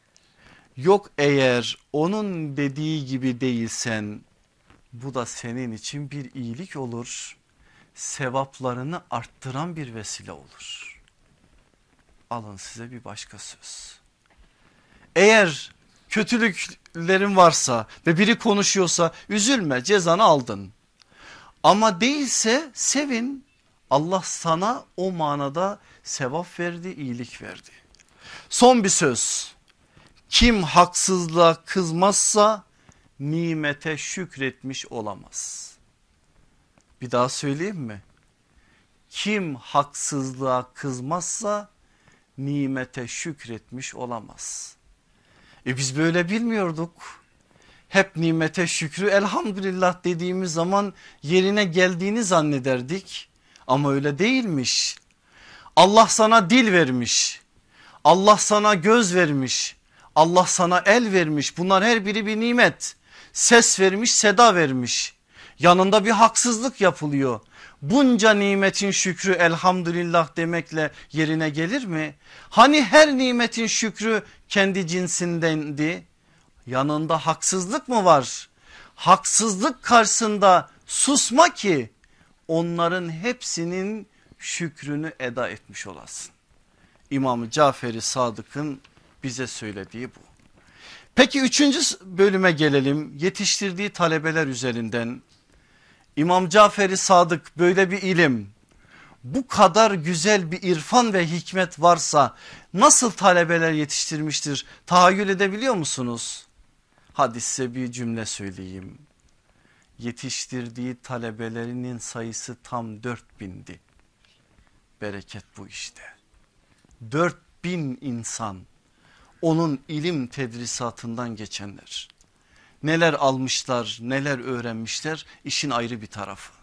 Yok eğer onun dediği gibi değilsen bu da senin için bir iyilik olur. Sevaplarını arttıran bir vesile olur. Alın size bir başka söz. Eğer kötülüklerin varsa ve biri konuşuyorsa üzülme cezanı aldın. Ama değilse sevin Allah sana o manada sevap verdi iyilik verdi. Son bir söz kim haksızlığa kızmazsa nimete şükretmiş olamaz. Bir daha söyleyeyim mi? Kim haksızlığa kızmazsa nimete şükretmiş olamaz. E biz böyle bilmiyorduk. Hep nimete şükrü elhamdülillah dediğimiz zaman yerine geldiğini zannederdik. Ama öyle değilmiş. Allah sana dil vermiş. Allah sana göz vermiş. Allah sana el vermiş. Bunlar her biri bir nimet. Ses vermiş, seda vermiş. Yanında bir haksızlık yapılıyor. Bunca nimetin şükrü elhamdülillah demekle yerine gelir mi? Hani her nimetin şükrü kendi cinsindendi? Yanında haksızlık mı var? Haksızlık karşısında susma ki onların hepsinin şükrünü eda etmiş olasın. İmam Caferi Sadık'ın bize söylediği bu. Peki üçüncü bölüme gelelim yetiştirdiği talebeler üzerinden. İmam Caferi Sadık böyle bir ilim bu kadar güzel bir irfan ve hikmet varsa nasıl talebeler yetiştirmiştir tahayyül edebiliyor musunuz? Hadi size bir cümle söyleyeyim. Yetiştirdiği talebelerinin sayısı tam 4000'di. Bereket bu işte. 4000 insan onun ilim tedrisatından geçenler. Neler almışlar neler öğrenmişler işin ayrı bir tarafı.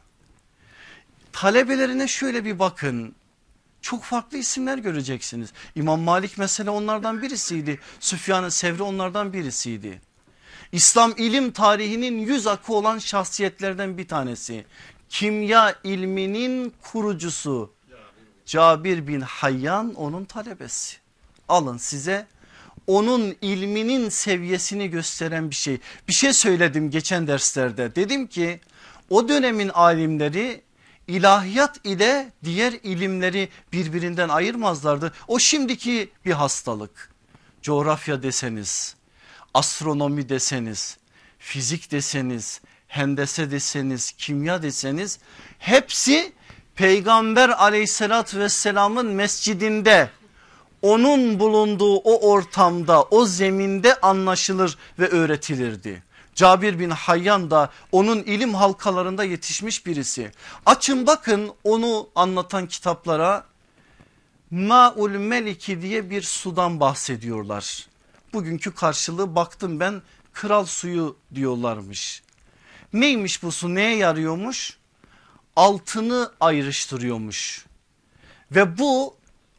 Talebelerine şöyle bir bakın çok farklı isimler göreceksiniz. İmam Malik mesela onlardan birisiydi. Süfyan-ı Sevri onlardan birisiydi. İslam ilim tarihinin yüz akı olan şahsiyetlerden bir tanesi. Kimya ilminin kurucusu Cabir bin Hayyan onun talebesi. Alın size onun ilminin seviyesini gösteren bir şey. Bir şey söyledim geçen derslerde. Dedim ki o dönemin alimleri ilahiyat ile diğer ilimleri birbirinden ayırmazlardı. O şimdiki bir hastalık. Coğrafya deseniz, astronomi deseniz, fizik deseniz, hendese deseniz, kimya deseniz hepsi peygamber aleyhissalatü vesselamın mescidinde onun bulunduğu o ortamda o zeminde anlaşılır ve öğretilirdi. Cabir bin Hayyan da onun ilim halkalarında yetişmiş birisi. Açın bakın onu anlatan kitaplara Maul Meliki diye bir sudan bahsediyorlar. Bugünkü karşılığı baktım ben kral suyu diyorlarmış. Neymiş bu su neye yarıyormuş? Altını ayrıştırıyormuş. Ve bu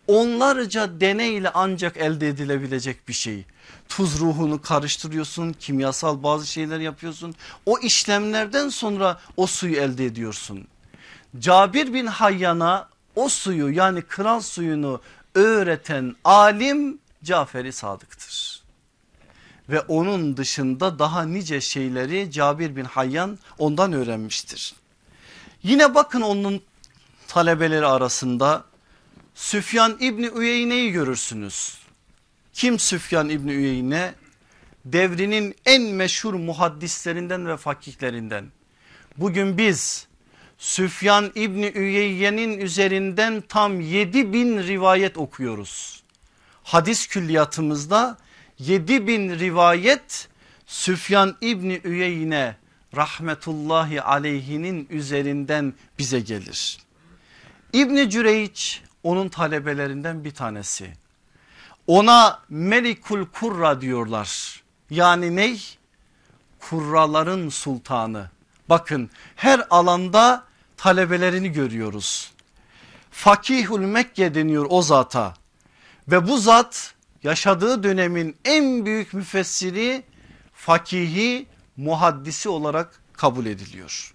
onlarca deneyle ancak elde edilebilecek bir şey. Tuz ruhunu karıştırıyorsun kimyasal bazı şeyler yapıyorsun o işlemlerden sonra o suyu elde ediyorsun. Cabir bin Hayyan'a o suyu yani kral suyunu öğreten alim Caferi Sadık'tır. Ve onun dışında daha nice şeyleri Cabir bin Hayyan ondan öğrenmiştir. Yine bakın onun talebeleri arasında Süfyan İbni Üyeyne'yi görürsünüz. Kim Süfyan İbni Üyeyne? Devrinin en meşhur muhaddislerinden ve fakihlerinden. Bugün biz Süfyan İbni Üyeyye'nin üzerinden tam 7 bin rivayet okuyoruz. Hadis külliyatımızda 7 bin rivayet Süfyan İbni Üyeyne rahmetullahi aleyhinin üzerinden bize gelir. İbni Cüreyç onun talebelerinden bir tanesi. Ona Melikul Kurra diyorlar. Yani ney? Kurraların sultanı. Bakın her alanda talebelerini görüyoruz. Fakihul Mekke deniyor o zata. Ve bu zat yaşadığı dönemin en büyük müfessiri, fakihi, muhaddisi olarak kabul ediliyor.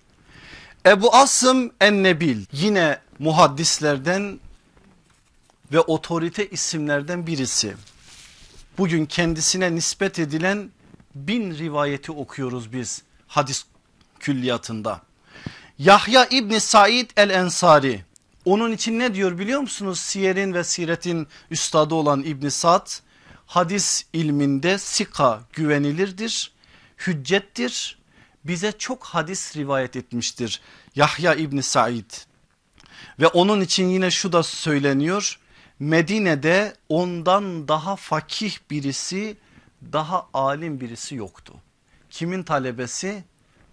Ebu Asım Ennebil yine muhaddislerden ve otorite isimlerden birisi. Bugün kendisine nispet edilen bin rivayeti okuyoruz biz hadis külliyatında. Yahya İbni Said el Ensari onun için ne diyor biliyor musunuz? Siyerin ve siretin üstadı olan İbni Sad hadis ilminde sika güvenilirdir, hüccettir. Bize çok hadis rivayet etmiştir Yahya İbni Said. Ve onun için yine şu da söyleniyor. Medine'de ondan daha fakih birisi, daha alim birisi yoktu. Kimin talebesi?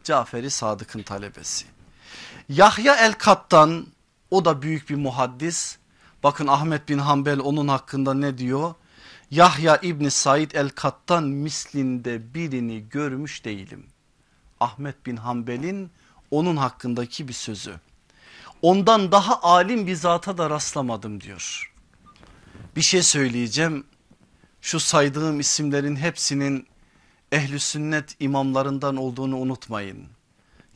Caferi Sadık'ın talebesi. Yahya el-Kattan o da büyük bir muhaddis. Bakın Ahmet bin Hanbel onun hakkında ne diyor? Yahya İbni Said el-Kattan mislinde birini görmüş değilim. Ahmet bin Hanbel'in onun hakkındaki bir sözü. Ondan daha alim bir zata da rastlamadım diyor. Bir şey söyleyeceğim. Şu saydığım isimlerin hepsinin ehli sünnet imamlarından olduğunu unutmayın.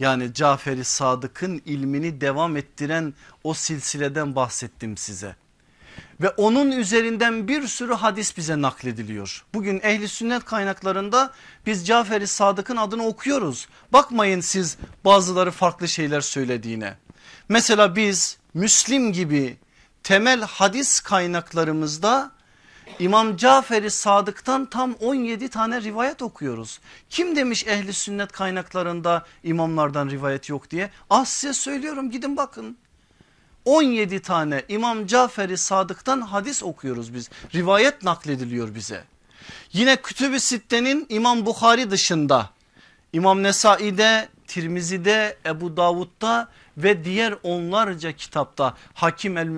Yani Caferi Sadık'ın ilmini devam ettiren o silsileden bahsettim size. Ve onun üzerinden bir sürü hadis bize naklediliyor. Bugün ehli sünnet kaynaklarında biz Caferi Sadık'ın adını okuyoruz. Bakmayın siz bazıları farklı şeyler söylediğine. Mesela biz Müslim gibi temel hadis kaynaklarımızda İmam Caferi Sadık'tan tam 17 tane rivayet okuyoruz. Kim demiş ehli sünnet kaynaklarında imamlardan rivayet yok diye? Ah size söylüyorum gidin bakın. 17 tane İmam Caferi Sadık'tan hadis okuyoruz biz. Rivayet naklediliyor bize. Yine Kütüb-i Sitte'nin İmam Bukhari dışında İmam Nesai'de, Tirmizi'de, Ebu Davud'da ve diğer onlarca kitapta Hakim el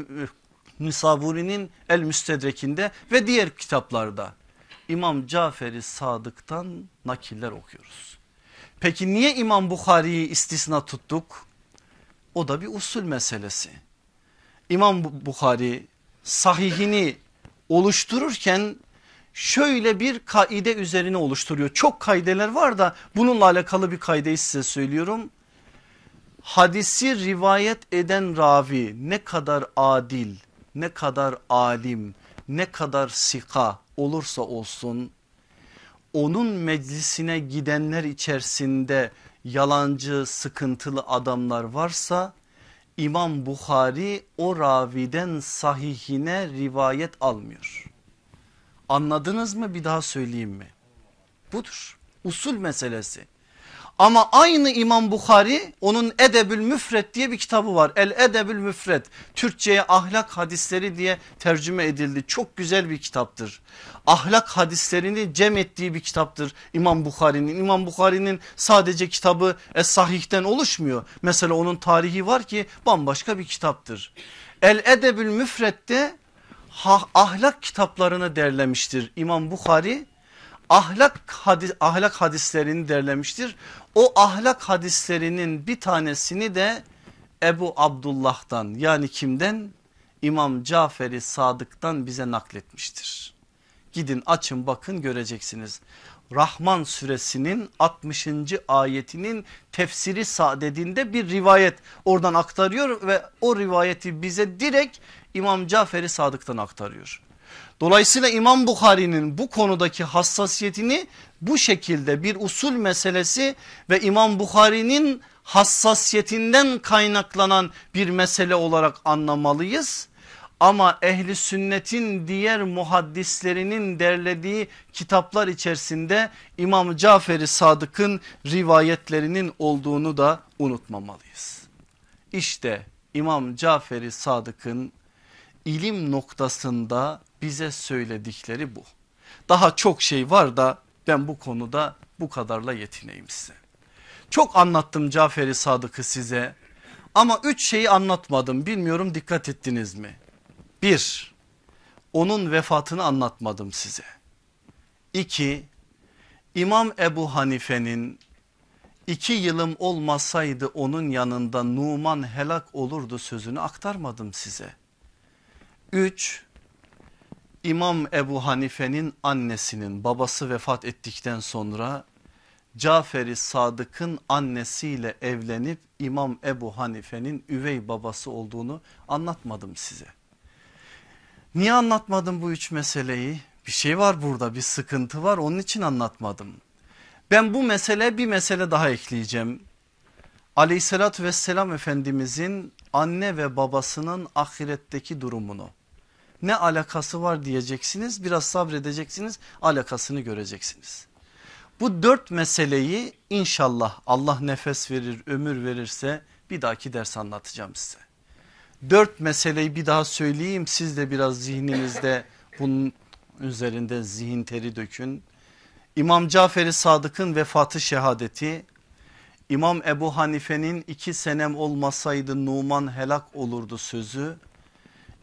Nisaburi'nin El Müstedrek'inde ve diğer kitaplarda İmam Caferi Sadık'tan nakiller okuyoruz. Peki niye İmam Bukhari'yi istisna tuttuk? O da bir usul meselesi. İmam Bukhari sahihini oluştururken şöyle bir kaide üzerine oluşturuyor. Çok kaideler var da bununla alakalı bir kaideyi size söylüyorum. Hadisi rivayet eden ravi ne kadar adil, ne kadar alim, ne kadar sika olursa olsun onun meclisine gidenler içerisinde yalancı sıkıntılı adamlar varsa İmam Bukhari o raviden sahihine rivayet almıyor. Anladınız mı bir daha söyleyeyim mi? Budur usul meselesi. Ama aynı İmam Bukhari onun Edebül Müfret diye bir kitabı var. El Edebül Müfret Türkçe'ye ahlak hadisleri diye tercüme edildi. Çok güzel bir kitaptır. Ahlak hadislerini cem ettiği bir kitaptır İmam Bukhari'nin. İmam Bukhari'nin sadece kitabı Es Sahih'ten oluşmuyor. Mesela onun tarihi var ki bambaşka bir kitaptır. El Edebül Müfret'te ahlak kitaplarını derlemiştir İmam Bukhari ahlak, hadis, ahlak hadislerini derlemiştir. O ahlak hadislerinin bir tanesini de Ebu Abdullah'tan yani kimden? İmam Caferi Sadık'tan bize nakletmiştir. Gidin açın bakın göreceksiniz. Rahman suresinin 60. ayetinin tefsiri sadedinde bir rivayet oradan aktarıyor ve o rivayeti bize direkt İmam Caferi Sadık'tan aktarıyor. Dolayısıyla İmam Bukhari'nin bu konudaki hassasiyetini bu şekilde bir usul meselesi ve İmam Bukhari'nin hassasiyetinden kaynaklanan bir mesele olarak anlamalıyız. Ama ehli sünnetin diğer muhaddislerinin derlediği kitaplar içerisinde İmam Caferi Sadık'ın rivayetlerinin olduğunu da unutmamalıyız. İşte İmam Caferi Sadık'ın ilim noktasında bize söyledikleri bu. Daha çok şey var da ben bu konuda bu kadarla yetineyim size. Çok anlattım Caferi Sadık'ı size Ama üç şeyi anlatmadım bilmiyorum dikkat ettiniz mi? Bir, onun vefatını anlatmadım size. İki, İmam Ebu Hanife'nin iki yılım olmasaydı onun yanında Numan helak olurdu sözünü aktarmadım size. Üç, İmam Ebu Hanife'nin annesinin babası vefat ettikten sonra Cafer-i Sadık'ın annesiyle evlenip İmam Ebu Hanife'nin üvey babası olduğunu anlatmadım size. Niye anlatmadım bu üç meseleyi? Bir şey var burada bir sıkıntı var onun için anlatmadım. Ben bu mesele bir mesele daha ekleyeceğim. Aleyhissalatü vesselam Efendimizin anne ve babasının ahiretteki durumunu ne alakası var diyeceksiniz biraz sabredeceksiniz alakasını göreceksiniz. Bu dört meseleyi inşallah Allah nefes verir ömür verirse bir dahaki ders anlatacağım size. Dört meseleyi bir daha söyleyeyim siz de biraz zihninizde bunun üzerinde zihin teri dökün. İmam Cafer-i Sadık'ın vefatı şehadeti, İmam Ebu Hanife'nin iki senem olmasaydı Numan helak olurdu sözü,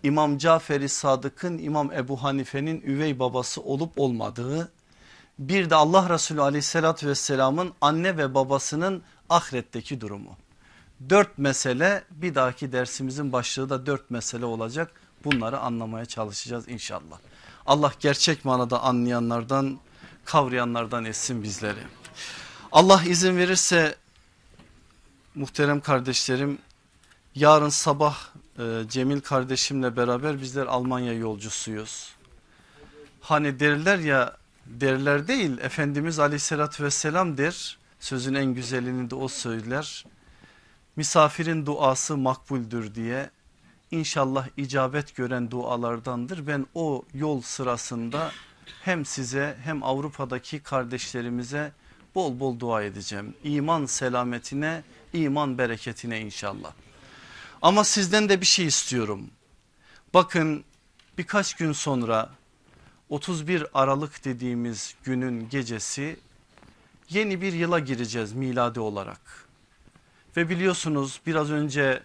İmam Cafer-i Sadık'ın İmam Ebu Hanife'nin üvey babası olup olmadığı, bir de Allah Resulü aleyhissalatü vesselamın anne ve babasının ahiretteki durumu. Dört mesele bir dahaki dersimizin başlığı da dört mesele olacak. Bunları anlamaya çalışacağız inşallah. Allah gerçek manada anlayanlardan kavrayanlardan etsin bizleri. Allah izin verirse muhterem kardeşlerim yarın sabah e, Cemil kardeşimle beraber bizler Almanya yolcusuyuz. Hani derler ya derler değil Efendimiz aleyhissalatü vesselam der sözün en güzelini de o söyler. Misafirin duası makbuldür diye inşallah icabet gören dualardandır. Ben o yol sırasında hem size hem Avrupa'daki kardeşlerimize bol bol dua edeceğim. İman selametine, iman bereketine inşallah. Ama sizden de bir şey istiyorum. Bakın birkaç gün sonra 31 Aralık dediğimiz günün gecesi yeni bir yıla gireceğiz miladi olarak. Ve biliyorsunuz biraz önce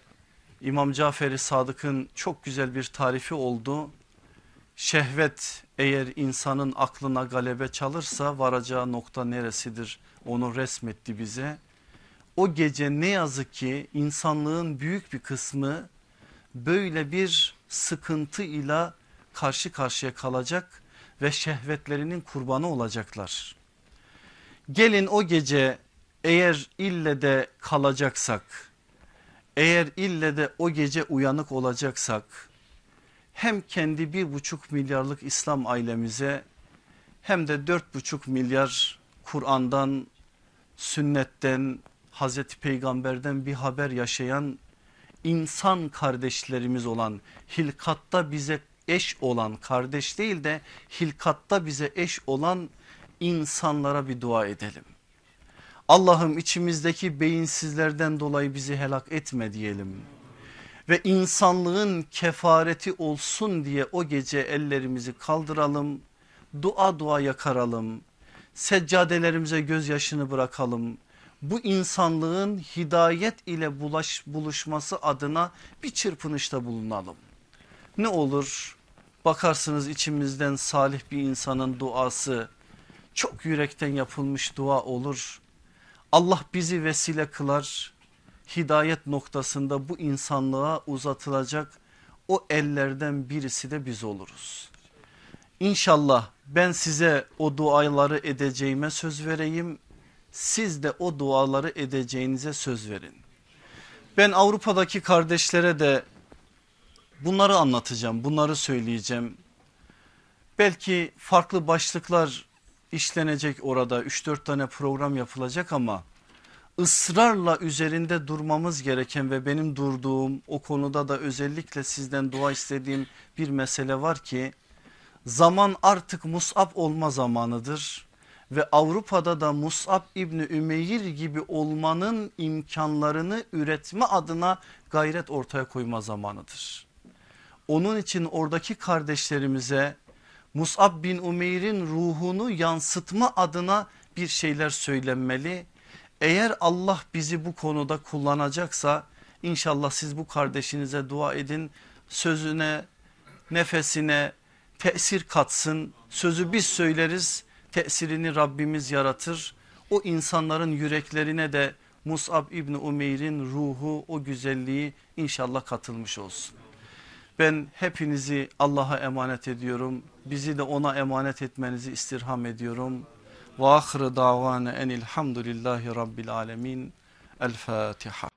İmam Cafer-i Sadık'ın çok güzel bir tarifi oldu. Şehvet eğer insanın aklına galebe çalırsa varacağı nokta neresidir onu resmetti bize. O gece ne yazık ki insanlığın büyük bir kısmı böyle bir sıkıntı ile karşı karşıya kalacak ve şehvetlerinin kurbanı olacaklar. Gelin o gece eğer ille de kalacaksak, eğer ille de o gece uyanık olacaksak hem kendi bir buçuk milyarlık İslam ailemize hem de dört buçuk milyar Kur'an'dan, sünnetten, Hazreti Peygamber'den bir haber yaşayan insan kardeşlerimiz olan hilkatta bize eş olan kardeş değil de hilkatta bize eş olan insanlara bir dua edelim. Allah'ım içimizdeki beyinsizlerden dolayı bizi helak etme diyelim. Ve insanlığın kefareti olsun diye o gece ellerimizi kaldıralım. Dua dua yakaralım. Seccadelerimize gözyaşını bırakalım. Bu insanlığın hidayet ile bulaş, buluşması adına bir çırpınışta bulunalım. Ne olur bakarsınız içimizden salih bir insanın duası çok yürekten yapılmış dua olur. Allah bizi vesile kılar hidayet noktasında bu insanlığa uzatılacak o ellerden birisi de biz oluruz. İnşallah ben size o duaları edeceğime söz vereyim. Siz de o duaları edeceğinize söz verin. Ben Avrupa'daki kardeşlere de bunları anlatacağım, bunları söyleyeceğim. Belki farklı başlıklar işlenecek orada 3-4 tane program yapılacak ama ısrarla üzerinde durmamız gereken ve benim durduğum o konuda da özellikle sizden dua istediğim bir mesele var ki zaman artık Mus'ab olma zamanıdır ve Avrupa'da da Mus'ab İbni Ümeyr gibi olmanın imkanlarını üretme adına gayret ortaya koyma zamanıdır. Onun için oradaki kardeşlerimize Mus'ab bin Umeyr'in ruhunu yansıtma adına bir şeyler söylenmeli. Eğer Allah bizi bu konuda kullanacaksa İnşallah siz bu kardeşinize dua edin. Sözüne, nefesine tesir katsın. Sözü biz söyleriz, tesirini Rabbimiz yaratır. O insanların yüreklerine de Mus'ab İbni Umeyr'in ruhu, o güzelliği inşallah katılmış olsun. Ben hepinizi Allah'a emanet ediyorum. Bizi de ona emanet etmenizi istirham ediyorum. Ve ahire davane enilhamdülillahi rabbil alemin. El Fatiha.